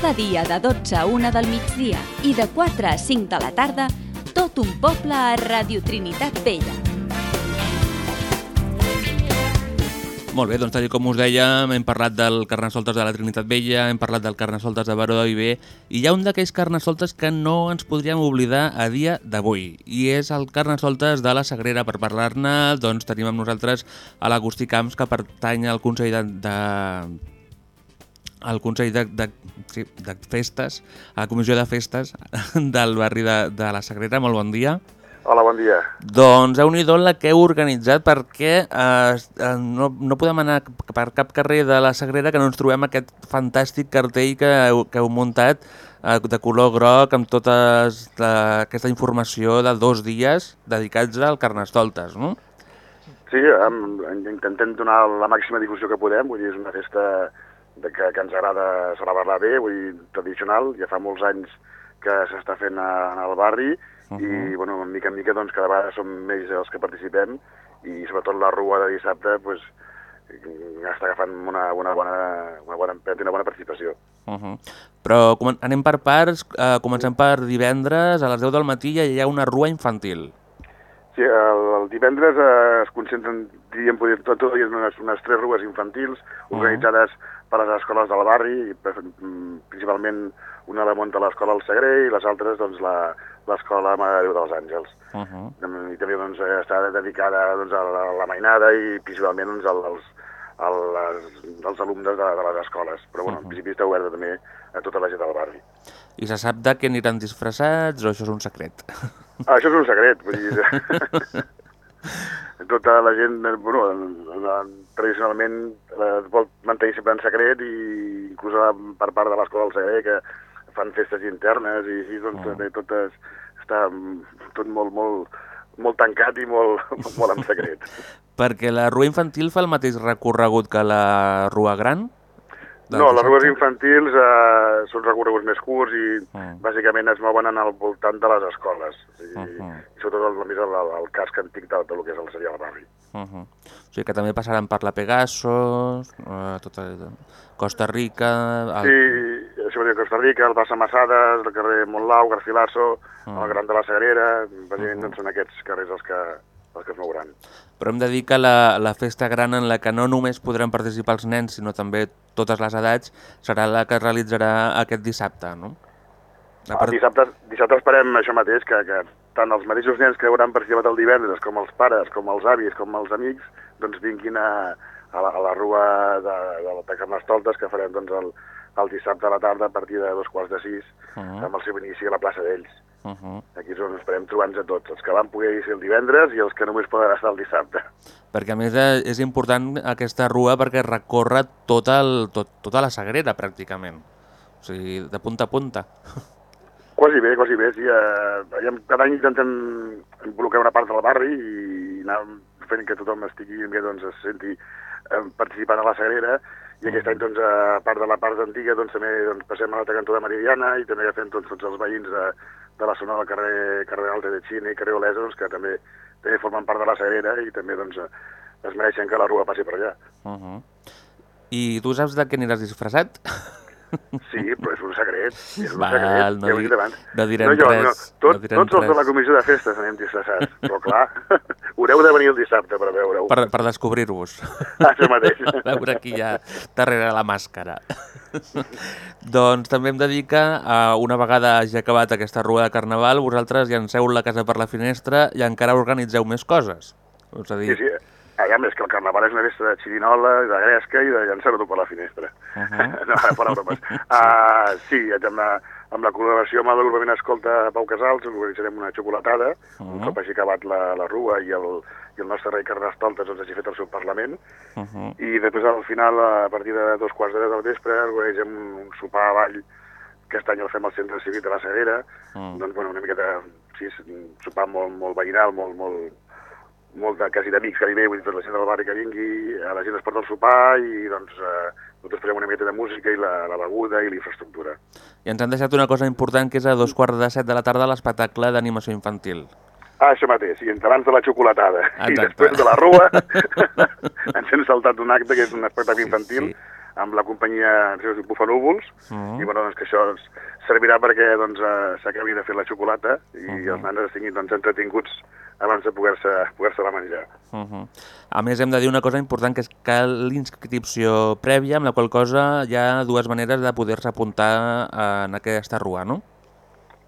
[SPEAKER 3] Cada dia de 12 a 1 del migdia i de 4 a 5 de la tarda, tot un poble a Radio Trinitat Vella.
[SPEAKER 2] Molt bé, doncs tal com us dèiem, hem parlat del Carnestoltes de la Trinitat Vella, hem parlat del Carnestoltes de Baró de Viver, i hi ha un d'aquells Carnestoltes que no ens podríem oblidar a dia d'avui, i és el Carnestoltes de la Sagrera. Per parlar-ne, doncs tenim amb nosaltres a l'Agustí Camps, que pertany al Consell de, de al Consell de, de, de Festes, a la Comissió de Festes del barri de, de la Sagrera. Molt bon dia.
[SPEAKER 7] Hola, bon dia.
[SPEAKER 2] Doncs heu nhi la que heu organitzat perquè eh, eh, no, no podem anar per cap carrer de la Sagrera que no ens trobem aquest fantàstic cartell que heu, que heu muntat eh, de color groc amb tota aquesta informació de dos dies dedicats al Carnestoltes, no?
[SPEAKER 7] Sí, em, intentem donar la màxima difusió que podem, vull dir, és una festa de que, que ens agrada celebrar bé, vull dir, tradicional, ja fa molts anys que s'està fent a, en el barri, uh -huh. i, bueno, mica en mica, doncs, cada vegada som més els que participem, i sobretot la rua de dissabte, doncs, està agafant una, una bona, una bona empenta i una bona participació.
[SPEAKER 2] Uh -huh. Però anem per parts, eh, comencem per divendres, a les 10 del matí ja hi ha una rua infantil.
[SPEAKER 7] Sí, el, el divendres eh, es concentren, diríem, tot, tot unes, unes tres rues infantils organitzades per les escoles del barri, i principalment una la munta l'escola al Segre i les altres doncs, la- l'escola Mare de Déu dels Àngels.
[SPEAKER 2] Uh -huh.
[SPEAKER 7] I també doncs, està dedicada doncs, a la, la mainada i principalment doncs, als, als, als alumnes de, de les escoles. Però bueno, en principi està oberta també a tota la gent del barri.
[SPEAKER 2] I se sap de què aniran disfressats o això és un secret?
[SPEAKER 7] Ah, això és un secret, vull dir... tota la gent, bueno, en- en- tradicionalment eh, es vol mantenir sempre en secret i inclús per part de l'escola del Segre que fan festes internes i així, doncs, uh. tot es, està mm, tot molt, molt, molt tancat i molt, molt en secret.
[SPEAKER 2] Perquè la rua infantil fa el mateix recorregut que la rua gran? Del
[SPEAKER 7] No, les rues infantils eh, són recorreguts més curts i
[SPEAKER 2] Mm.
[SPEAKER 7] bàsicament es mouen en al voltant de les escoles. O sigui,
[SPEAKER 2] Mhm.
[SPEAKER 7] i sobretot el, més el, el casc antic de, de lo que és el, seria el barri.
[SPEAKER 2] Uh -huh. O sigui que també passaran per la Pegasos, eh, tota Costa Rica... El...
[SPEAKER 7] Sí, això dir Costa Rica, el Bassa Massades, el carrer Montlau, Garcilaso,
[SPEAKER 2] Ah.
[SPEAKER 7] el Gran de la Sagrera, bàsicament doncs, són aquests carrers els que, que es mouran.
[SPEAKER 2] Però hem de dir que la, la festa gran en la que no només podran participar els nens, sinó també totes les edats, serà la que es realitzarà aquest dissabte, no? A part-
[SPEAKER 7] dissabte, dissabte esperem això mateix, que, que tant els mateixos nens que hauran participat el divendres, com els pares, com els avis, com els amics, doncs vinguin a, a, la, a la rua de, de, de Carnestoltes, que farem doncs, el, el dissabte a la tarda a partir de dos quarts de sis,
[SPEAKER 2] Mhm.
[SPEAKER 7] amb el seu inici a la plaça d'ells.
[SPEAKER 2] Uh -huh.
[SPEAKER 7] Aquí és on esperem trobar-nos a tots, els que van poder ir el divendres i els que només poden estar el dissabte.
[SPEAKER 2] Perquè a més eh, és important aquesta rua perquè recorre tot el, tot, tota la Sagrera pràcticament. O sigui, de punta a punta.
[SPEAKER 7] Quasi bé, quasi bé, sí. Eh, cada any intentem involucrar una part del barri i anar fent que tothom estigui, que doncs, es senti eh, participant a la Sagrera i aquest any, doncs, a part de la part antiga, doncs, també doncs, passem a l'altre cantó de Meridiana i també agafem tots, tots els veïns de, de la zona del carrer Cardenal de Xina i carrer Olesa, doncs, que també, també formen part de la Sagrera i també doncs, es mereixen que la rua passi per allà.
[SPEAKER 2] Uh -huh. I tu saps de què aniràs disfressat?
[SPEAKER 7] Sí, però és un secret. És un
[SPEAKER 2] Val,
[SPEAKER 7] secret,
[SPEAKER 2] no
[SPEAKER 7] ja ho he
[SPEAKER 2] di-
[SPEAKER 7] dit abans.
[SPEAKER 2] no direm
[SPEAKER 7] no, jo,
[SPEAKER 2] res,
[SPEAKER 7] No,
[SPEAKER 2] no
[SPEAKER 7] tot,
[SPEAKER 2] direm
[SPEAKER 7] tots els de la
[SPEAKER 2] res.
[SPEAKER 7] comissió de festes anem disfressats, però clar, haureu de venir el dissabte per veure-ho.
[SPEAKER 2] Per, per descobrir-vos.
[SPEAKER 7] Això mateix.
[SPEAKER 2] veure qui hi ha darrere la màscara. doncs també hem de dir que eh, una vegada hagi acabat aquesta rua de Carnaval, vosaltres llanceu la casa per la finestra i encara organitzeu més coses. És a dir,
[SPEAKER 7] Sí, sí. Allà més que el carnaval és una festa de xirinola, de gresca i de llançar-ho per la finestra.
[SPEAKER 2] Uh -huh.
[SPEAKER 7] no, fora bromes. Uh, sí, amb la, amb la col·laboració amb l'agrupament Escolta Pau Casals organitzarem una xocolatada, uh -huh. un cop hagi acabat la, la rua i el, i el nostre rei Carnestoltes doncs, hagi fet el seu Parlament.
[SPEAKER 2] uh -huh.
[SPEAKER 7] I després al final, a partir de dos quarts de deu del vespre, organitzem un, un sopar a ball que aquest any el fem al centre cívic de la Sagrera,
[SPEAKER 2] Mm.
[SPEAKER 7] doncs bueno, una miqueta, sí, sopar molt, molt veïnal, molt, molt, molt de, quasi d'amics que vull dir, tota la gent del barri que vingui, a la gent es porta el sopar i doncs eh, nosaltres posem una miqueta de música i la, la beguda i la infraestructura.
[SPEAKER 2] I ens han deixat una cosa important que és a dos quarts de set de la tarda l'espectacle d'animació infantil.
[SPEAKER 7] Ah, això mateix, sí, abans de la xocolatada i
[SPEAKER 2] Exacte.
[SPEAKER 7] després de la rua ens hem saltat un acte que és un espectacle infantil amb la companyia es diu Bufanúvols
[SPEAKER 2] Mhm.
[SPEAKER 7] i bueno, doncs que això doncs, servirà perquè doncs, eh, s'acabi de fer la xocolata i els nanos estiguin doncs, entretinguts abans de poder-se poder, -se la menjar.
[SPEAKER 2] Uh -huh. A més, hem de dir una cosa important, que és que l'inscripció prèvia, amb la qual cosa hi ha dues maneres de poder-se apuntar en aquesta rua, no?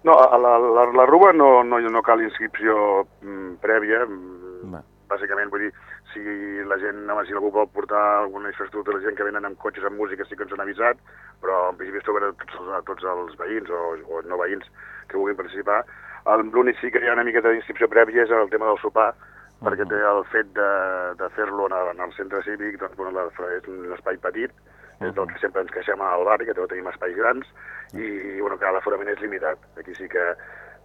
[SPEAKER 7] No, a la, la, la rua no, no, no cal inscripció mm, prèvia, mm,
[SPEAKER 2] Va.
[SPEAKER 7] bàsicament, vull dir, si la gent, home, si algú vol portar alguna infraestructura, la gent que venen amb cotxes, amb música, sí que ens han avisat, però en principi està obert a tots, a tots els veïns o, o no veïns que vulguin participar. L'únic sí que hi ha una miqueta d'inscripció prèvia és el tema del sopar, perquè té el fet de, de fer-lo en, el- en el centre cívic, doncs, bueno, la, és un espai petit, és del que sempre ens queixem al barri, que també tenim espais grans, i bueno, que l'aforament és limitat. Aquí sí que,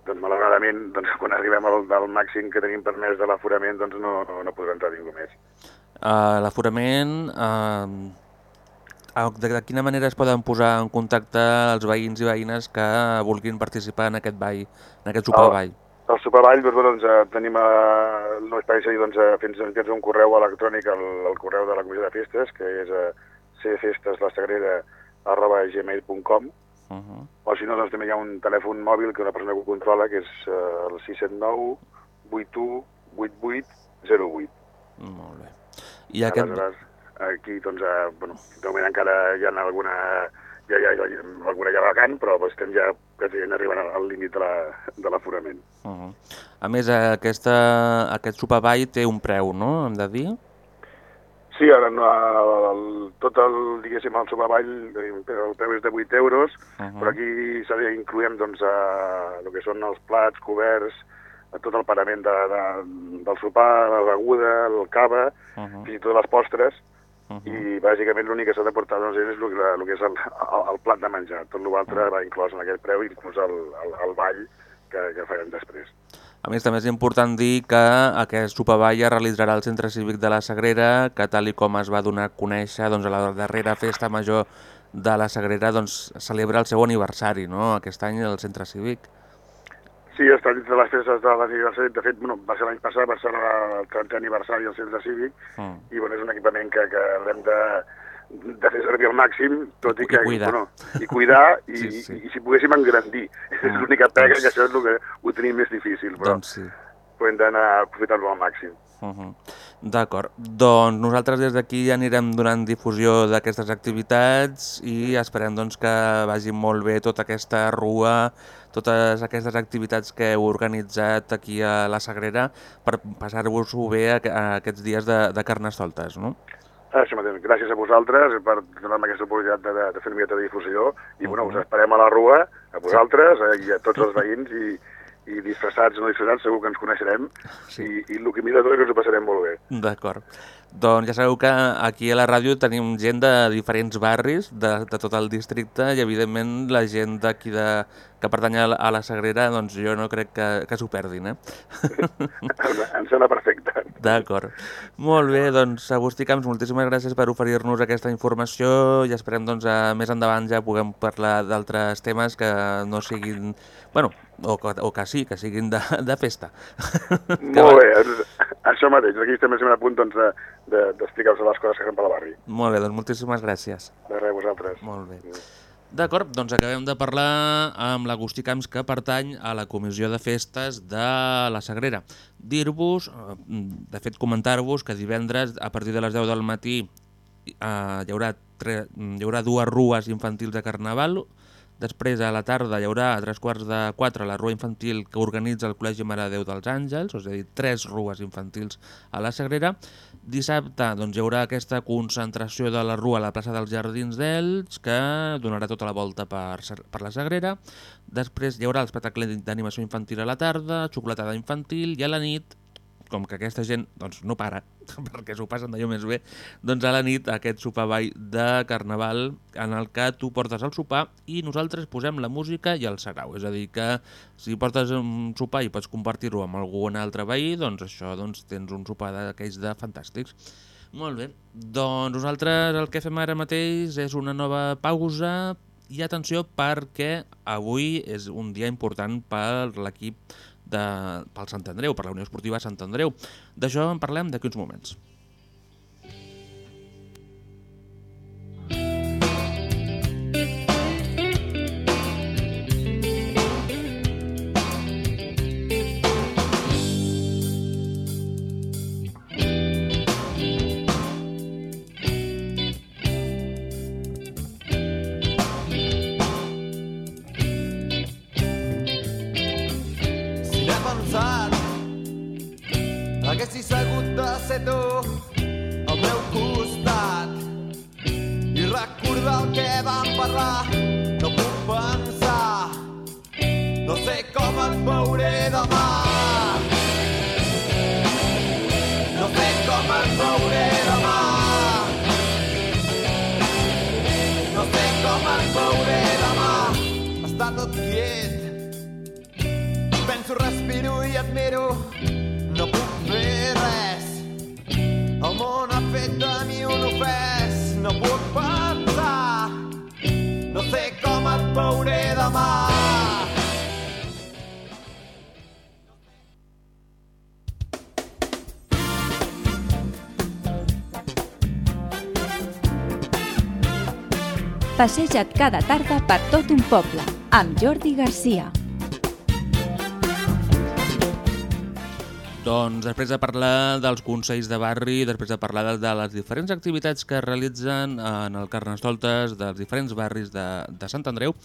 [SPEAKER 7] doncs, malauradament, doncs, quan arribem al, al màxim que tenim permès de l'aforament, doncs no, no, no podrà entrar ningú més.
[SPEAKER 2] Uh, L'aforament... Uh, de, de quina manera es poden posar en contacte els veïns i veïnes que vulguin participar en aquest ball, en aquest sopar
[SPEAKER 7] El-? El sopar ball, doncs, doncs, eh, tenim eh, no és ser doncs, fins tens un correu electrònic al, al correu de la Comissió de Festes, que és eh, cfesteslasagrera arroba gmail.com
[SPEAKER 2] Uh -huh.
[SPEAKER 7] o si no, doncs també hi ha un telèfon mòbil que una persona que ho controla, que és eh, el 679 81 8808.
[SPEAKER 2] Molt bé. I aquest...
[SPEAKER 7] Aleshores, aquí, doncs, eh, bueno, de moment encara hi ha alguna, ja, ja, ja, alguna ja vacant, però estem ja pràcticament arribant al- límit de la- de l'aforament.
[SPEAKER 2] Uh -huh. A més, aquesta, aquest sopavall té un preu, no? Hem de dir?
[SPEAKER 7] Sí, ara no, el, tot el, diguéssim, el sopavall, eh, el preu és de 8 euros,
[SPEAKER 2] Uh -huh.
[SPEAKER 7] però aquí s'ha incloem doncs, a, el que són els plats, coberts, a tot el parament de, de, del sopar, la beguda, el cava,
[SPEAKER 2] Uh -huh.
[SPEAKER 7] fins i tot les postres,
[SPEAKER 2] Uh -huh.
[SPEAKER 7] i bàsicament l'únic que s'ha de portar doncs, és el, que- el que és el, el, el plat de menjar. Tot l'altre va inclòs en aquest preu, inclús el, el, el ball que, que farem després.
[SPEAKER 2] A més, també és important dir que aquest sopavall es realitzarà al Centre Cívic de la Sagrera, que tal i com es va donar a conèixer doncs, a la darrera festa major de la Sagrera, doncs, celebra el seu aniversari, no?, aquest any al Centre Cívic.
[SPEAKER 7] Sí, està dins de les festes de l'aniversari. De fet, bueno, va ser l'any passat, va ser el 30 aniversari del centre cívic,
[SPEAKER 2] Mm.
[SPEAKER 7] i bueno, és un equipament que, que l'hem de, de fer servir al màxim, tot i
[SPEAKER 2] I
[SPEAKER 7] que...
[SPEAKER 2] cuidar.
[SPEAKER 7] Bueno, I cuidar, i,
[SPEAKER 2] Sí,
[SPEAKER 7] sí, i, i si poguéssim engrandir. És
[SPEAKER 2] Mm,
[SPEAKER 7] l'única pega,
[SPEAKER 2] doncs-
[SPEAKER 7] que això és el que ho tenim més difícil, però,
[SPEAKER 2] Doncs sí.
[SPEAKER 7] però hem d'anar aprofitant-lo al màxim.
[SPEAKER 2] Uh -huh. D'acord. Doncs nosaltres des d'aquí anirem donant difusió d'aquestes activitats i esperem doncs, que vagi molt bé tota aquesta rua, totes aquestes activitats que heu organitzat aquí a la Sagrera per passar-vos-ho bé a, a aquests dies de, de carnestoltes, no?
[SPEAKER 7] Això mateix, gràcies a vosaltres per donar-me aquesta oportunitat de, de, de fer una miqueta de difusió. I bueno,
[SPEAKER 2] Mhm.
[SPEAKER 7] us esperem a la rua, a vosaltres eh, i a tots els veïns i, i disfressats o no disfressats segur que ens coneixerem
[SPEAKER 2] Sí.
[SPEAKER 7] i, i el que de tot és que ens ho passarem molt bé.
[SPEAKER 2] D'acord. Doncs ja sabeu que aquí a la ràdio tenim gent de diferents barris de, de tot el districte i evidentment la gent d'aquí de, que pertany a la, a la Sagrera doncs jo no crec que, que s'ho perdin, eh?
[SPEAKER 7] em sembla perfecte.
[SPEAKER 2] D'acord. Molt bé, doncs Agustí Camps, moltíssimes gràcies per oferir-nos aquesta informació i esperem doncs a més endavant ja puguem parlar d'altres temes que no siguin, bueno, o que, o que sí, que siguin de, de festa.
[SPEAKER 7] Molt bé, és- això mateix, aquí estem sempre a punt doncs, de- de- d'explicar-vos les coses que fem per la barri.
[SPEAKER 2] Molt bé, doncs moltíssimes gràcies.
[SPEAKER 7] De res, vosaltres.
[SPEAKER 2] Molt bé. D'acord, doncs acabem de parlar amb l'Agustí Camps, que pertany a la Comissió de Festes de la Sagrera. Dir-vos, eh, de fet comentar-vos, que divendres a partir de les 10 del matí eh, hi, haurà tre... hi haurà dues rues infantils de Carnaval, després a la tarda hi haurà a tres quarts de quatre la rua infantil que organitza el Col·legi Mare de Déu dels Àngels, és a dir, tres rues infantils a la Sagrera. Dissabte doncs, hi haurà aquesta concentració de la rua a la plaça dels Jardins d'Elx, que donarà tota la volta per, per la Sagrera. Després hi haurà l'espectacle d'animació infantil a la tarda, xocolatada infantil, i a la nit com que aquesta gent doncs, no para, perquè s'ho passen d'allò més bé, doncs a la nit aquest sopar-ball de Carnaval en el que tu portes el sopar i nosaltres posem la música i el sarau. És a dir, que si portes un sopar i pots compartir-ho amb algun altre veí, doncs això doncs, tens un sopar d'aquells de fantàstics. Molt bé, doncs nosaltres el que fem ara mateix és una nova pausa i atenció perquè avui és un dia important per l'equip de, pel Sant Andreu, per la Unió Esportiva Sant Andreu. D'això en parlem d'aquí uns moments.
[SPEAKER 5] Ser tu al meu costat. I recordar el que vam parlar no puc pensar. No sé com et veuré demà. No sé com et veuré demà. No sé com et veuré demà. Està tot quiet Penso, respiro i et miro, Món ha fet de mi un ofès, no puc pensar. No sé com et veuré demà.
[SPEAKER 3] Passeja't cada tarda per tot un poble, amb Jordi Garcia.
[SPEAKER 2] Doncs després de parlar dels consells de barri, després de parlar de, de les diferents activitats que es realitzen en el Carnestoltes dels diferents barris de, de Sant Andreu,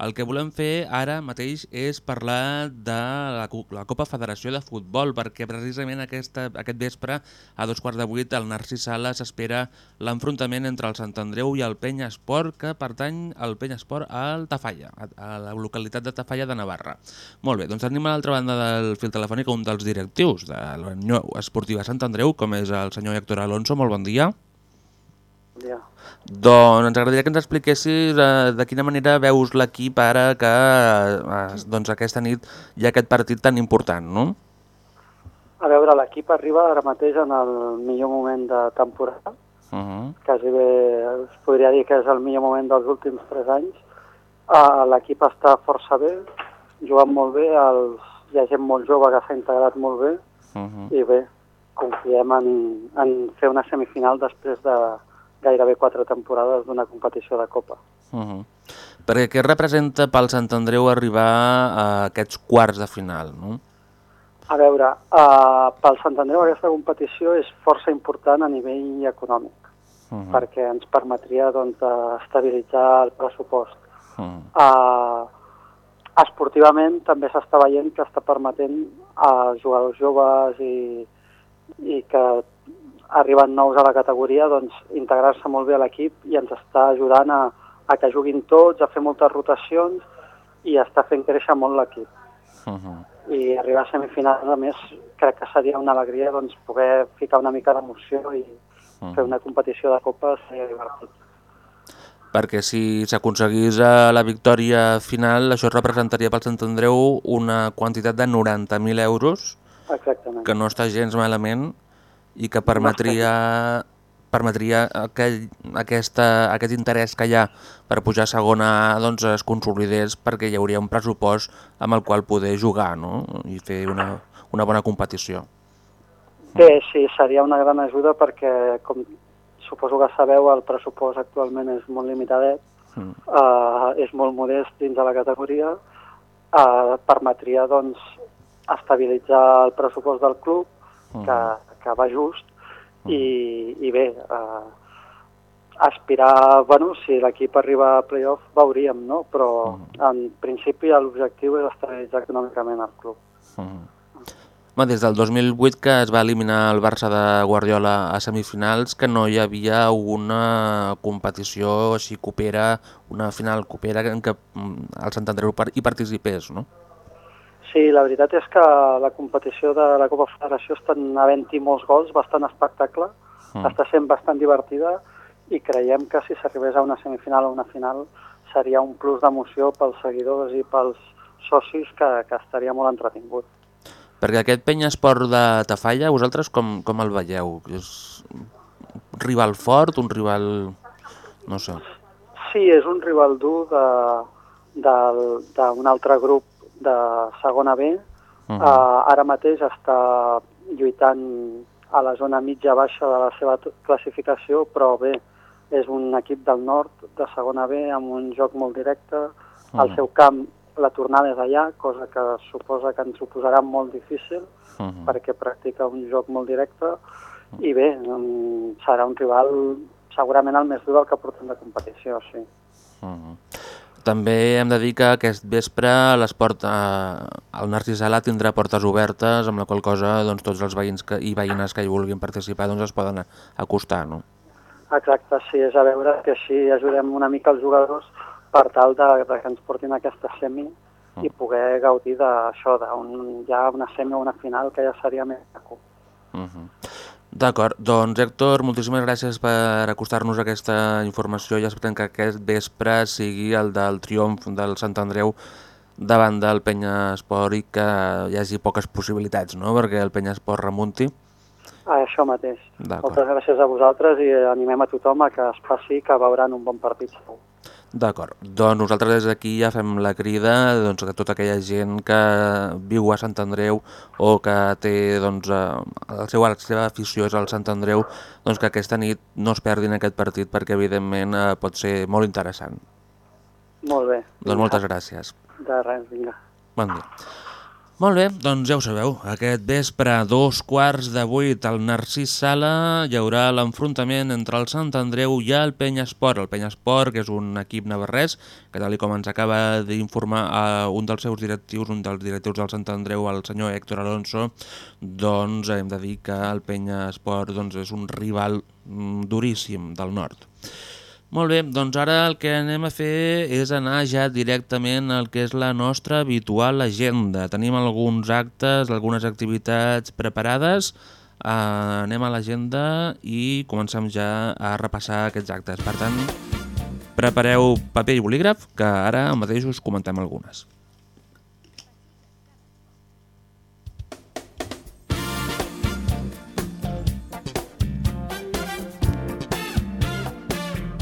[SPEAKER 2] el que volem fer ara mateix és parlar de la, la Copa Federació de Futbol, perquè precisament aquesta, aquest vespre, a dos quarts de vuit, al Narcís Sala s'espera l'enfrontament entre el Sant Andreu i el Penya Esport, que pertany al Penya Esport al Tafalla, a, a la localitat de Tafalla de Navarra. Molt bé, doncs tenim a l'altra banda del fil telefònic un dels directius de la Unió Esportiva Sant Andreu, com és el senyor Héctor Alonso. Molt bon dia.
[SPEAKER 8] Bon dia.
[SPEAKER 2] Doncs ens agradaria que ens expliquessis eh, de quina manera veus l'equip ara que eh, doncs aquesta nit hi ha aquest partit tan important, no?
[SPEAKER 8] A veure, l'equip arriba ara mateix en el millor moment de temporada.
[SPEAKER 2] Uh -huh.
[SPEAKER 8] Quasi bé es podria dir que és el millor moment dels últims tres anys. Uh, l'equip està força bé, jugant molt bé, els, hi ha gent molt jove que s'ha integrat molt bé
[SPEAKER 2] Uh -huh.
[SPEAKER 8] i bé, confiem en, en fer una semifinal després de gairebé quatre temporades d'una competició de Copa.
[SPEAKER 2] Uh -huh. Perquè què representa pel Sant Andreu arribar a aquests quarts de final, no?
[SPEAKER 8] A veure, uh, pel Sant Andreu aquesta competició és força important a nivell econòmic,
[SPEAKER 2] Uh -huh.
[SPEAKER 8] perquè ens permetria doncs, estabilitzar el pressupost.
[SPEAKER 2] Uh -huh.
[SPEAKER 8] Uh, esportivament també s'està veient que està permetent a jugadors joves i, i que arriben nous a la categoria doncs, integrar-se molt bé a l'equip i ens està ajudant a, a que juguin tots, a fer moltes rotacions i està fent créixer molt l'equip.
[SPEAKER 2] Uh -huh.
[SPEAKER 8] I arribar a semifinals, a més, crec que seria una alegria doncs, poder ficar una mica d'emoció i fer una competició de copa seria divertit.
[SPEAKER 2] Perquè si s'aconseguís eh, la victòria final, això representaria pel Sant Andreu una quantitat de 90.000 euros,
[SPEAKER 8] Exactament.
[SPEAKER 2] que no està gens malament, i que permetria permetria que aquesta, aquest interès que hi ha per pujar a segona doncs, es consolidés perquè hi hauria un pressupost amb el qual poder jugar no? i fer una, una bona competició.
[SPEAKER 8] Bé, sí, seria una gran ajuda perquè, com suposo que sabeu, el pressupost actualment és molt limitadet,
[SPEAKER 2] Mm.
[SPEAKER 8] uh, és molt modest dins de la categoria, uh, permetria doncs, estabilitzar el pressupost del club, que, que va just, i, i bé, uh, aspirar, bueno, si l'equip arriba a playoff veuríem, no? Però en principi l'objectiu és estabilitzar econòmicament el club.
[SPEAKER 2] Mm. Home, des del 2008 que es va eliminar el Barça de Guardiola a semifinals, que no hi havia una competició així copera, una final copera en què mm, el Sant Andreu hi participés, no?
[SPEAKER 8] Sí, la veritat és que la competició de la Copa Federació estan havent-hi molts gols, bastant espectacle,
[SPEAKER 2] Mm.
[SPEAKER 8] està sent bastant divertida i creiem que si s'arribés a una semifinal o una final seria un plus d'emoció pels seguidors i pels socis que, que estaria molt entretingut.
[SPEAKER 2] Perquè aquest penya esport de Tafalla, vosaltres com, com el veieu? És un rival fort, un rival... no sé.
[SPEAKER 8] Sí, és un rival dur d'un altre grup de segona B.
[SPEAKER 2] Mhm.
[SPEAKER 8] Uh, ara mateix està lluitant a la zona mitja-baixa de la seva classificació, però bé, és un equip del nord de segona B amb un joc molt directe. Al
[SPEAKER 2] Mhm.
[SPEAKER 8] seu camp la tornada és allà, cosa que suposa que ens ho posarà molt difícil
[SPEAKER 2] Mhm.
[SPEAKER 8] perquè practica un joc molt directe i bé, serà un rival segurament el més dur del que portem de competició, sí.
[SPEAKER 2] Mhm. També hem de dir que aquest vespre l'esport eh, el Narcís Sala tindrà portes obertes, amb la qual cosa doncs, tots els veïns que, i veïnes que hi vulguin participar doncs, es poden acostar. No?
[SPEAKER 8] Exacte, sí, és a veure que així ajudem una mica els jugadors per tal de, de que ens portin aquesta semi i poder gaudir d'això, d'un ja una semi o una final que ja seria més maco.
[SPEAKER 2] Mhm. D'acord, doncs Héctor, moltíssimes gràcies per acostar-nos aquesta informació i esperem que aquest vespre sigui el del triomf del Sant Andreu davant del Penya Esport i que hi hagi poques possibilitats, no?, perquè el Penya Esport remunti.
[SPEAKER 8] Això mateix. Moltes gràcies a vosaltres i animem a tothom a que es passi que veuran un bon partit segur.
[SPEAKER 2] D'acord, doncs nosaltres des d'aquí ja fem la crida doncs, a tota aquella gent que viu a Sant Andreu o que té doncs, eh, el seu, la seva afició és al Sant Andreu, doncs que aquesta nit no es perdin aquest partit perquè evidentment eh, pot ser molt interessant.
[SPEAKER 8] Molt bé.
[SPEAKER 2] Doncs moltes gràcies.
[SPEAKER 8] De res, vinga.
[SPEAKER 2] Bon dia. Molt bé, doncs ja ho sabeu, aquest vespre a dos quarts de vuit al Narcís Sala hi haurà l'enfrontament entre el Sant Andreu i el Penyesport. El Penyesport, que és un equip navarrès, que tal com ens acaba d'informar uh, un dels seus directius, un dels directius del Sant Andreu, el senyor Héctor Alonso, doncs hem de dir que el Penyesport doncs, és un rival mm, duríssim del nord. Molt bé, doncs ara el que anem a fer és anar ja directament al que és la nostra habitual agenda. Tenim alguns actes, algunes activitats preparades, uh, anem a l'agenda i comencem ja a repassar aquests actes. Per tant, prepareu paper i bolígraf, que ara mateix us comentem algunes.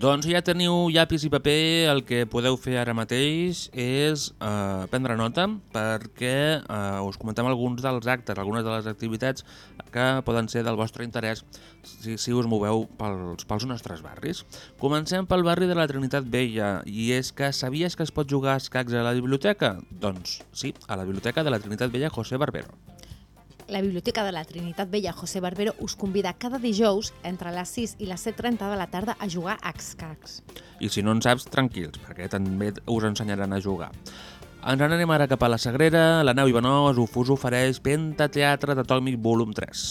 [SPEAKER 2] Doncs ja teniu llapis i paper, el que podeu fer ara mateix és eh, prendre nota perquè eh, us comentem alguns dels actes, algunes de les activitats que poden ser del vostre interès si, si us moveu pels, pels nostres barris. Comencem pel barri de la Trinitat Vella i és que sabies que es pot jugar a escacs a la biblioteca? Doncs sí, a la biblioteca de la Trinitat Vella José Barbero.
[SPEAKER 1] La Biblioteca de la Trinitat Vella José Barbero us convida cada dijous entre les 6 i les 7.30 de la tarda a jugar a escacs.
[SPEAKER 2] I si no en saps, tranquils, perquè també us ensenyaran a jugar. Ens n'anem ara cap a la Sagrera. La nau Ivanov us ofereix Pentateatre d'Atòmic Volum 3.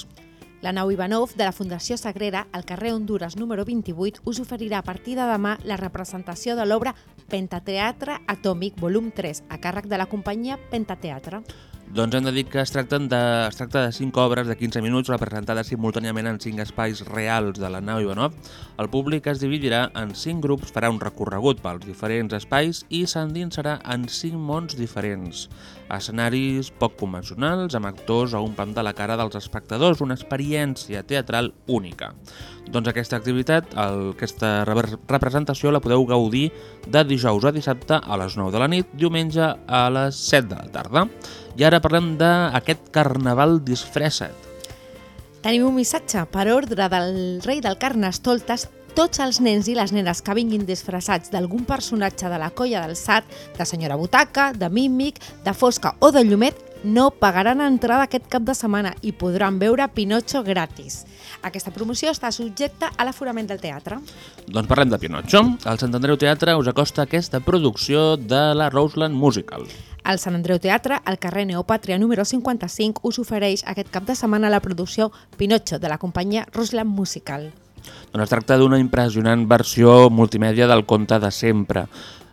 [SPEAKER 1] La nau Ivanov de la Fundació Sagrera, al carrer Honduras número 28, us oferirà a partir de demà la representació de l'obra Pentateatre Atòmic Volum 3, a càrrec de la companyia Pentateatre.
[SPEAKER 2] Doncs hem de dir que es, tracten de, es tracta de 5 obres de 15 minuts representades simultàniament en 5 espais reals de la nau Ivanov. El públic es dividirà en 5 grups, farà un recorregut pels diferents espais i s'endinsarà en 5 mons diferents. Escenaris poc convencionals, amb actors a un pam de la cara dels espectadors, una experiència teatral única. Doncs aquesta activitat, el, aquesta representació la podeu gaudir de dijous a dissabte a les 9 de la nit, diumenge a les 7 de la tarda. I ara parlem d'aquest carnaval disfressat.
[SPEAKER 1] Tenim un missatge. Per ordre del rei del Carnestoltes, tots els nens i les nenes que vinguin disfressats d'algun personatge de la colla del SAT, de senyora Butaca, de Mímic, de Fosca o de Llumet, no pagaran entrada aquest cap de setmana i podran veure Pinocho gratis. Aquesta promoció està subjecta a l'aforament del teatre.
[SPEAKER 2] Doncs parlem de Pinotxo. El Sant Andreu Teatre us acosta aquesta producció de la Roseland Musical.
[SPEAKER 1] El Sant Andreu Teatre, al carrer Neopàtria número 55, us ofereix aquest cap de setmana la producció Pinocho de la companyia Rosland Musical.
[SPEAKER 2] Doncs es tracta d'una impressionant versió multimèdia del conte de sempre.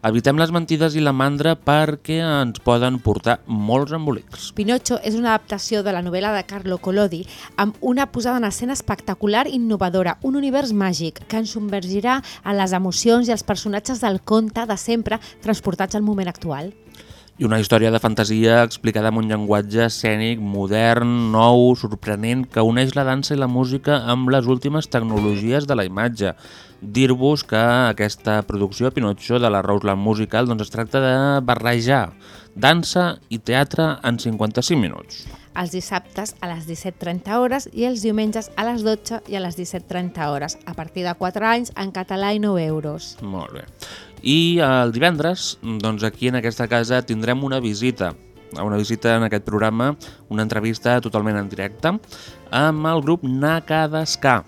[SPEAKER 2] Evitem les mentides i la mandra perquè ens poden portar molts embolics.
[SPEAKER 1] Pinocho és una adaptació de la novel·la de Carlo Collodi amb una posada en escena espectacular i innovadora, un univers màgic que ens submergirà en les emocions i els personatges del conte de sempre transportats al moment actual.
[SPEAKER 2] I una història de fantasia explicada amb un llenguatge escènic, modern, nou, sorprenent, que uneix la dansa i la música amb les últimes tecnologies de la imatge. Dir-vos que aquesta producció, Pinotxo, de la Roseland Musical, doncs es tracta de barrejar dansa i teatre en 55 minuts.
[SPEAKER 1] Els dissabtes a les 17.30 hores i els diumenges a les 12 i a les 17.30 hores, a partir de 4 anys en català i 9 euros.
[SPEAKER 2] Molt bé. I el divendres, doncs aquí en aquesta casa tindrem una visita, una visita en aquest programa, una entrevista totalment en directe, amb el grup Nakadesca,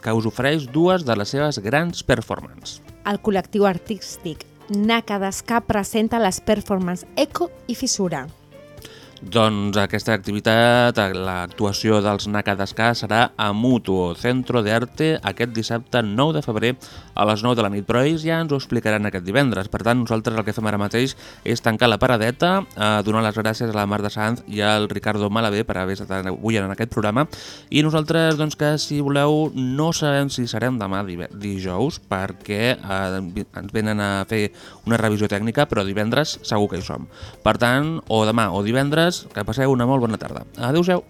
[SPEAKER 2] que us ofereix dues de les seves grans performances.
[SPEAKER 1] El col·lectiu artístic Nakadesca presenta les performances Eco i Fissura.
[SPEAKER 2] Doncs aquesta activitat, l'actuació dels Nakadesca serà a Mutuo, Centro de Arte, aquest dissabte 9 de febrer a les 9 de la nit, però ells ja ens ho explicaran aquest divendres. Per tant, nosaltres el que fem ara mateix és tancar la paradeta, eh, donar les gràcies a la Mar de Sanz i al Ricardo Malabé per haver estat avui en aquest programa, i nosaltres, doncs, que si voleu, no sabem si serem demà dijous, perquè eh, ens venen a fer una revisió tècnica, però divendres segur que hi som. Per tant, o demà o divendres, que passeu una molt bona tarda. Adéu-siau.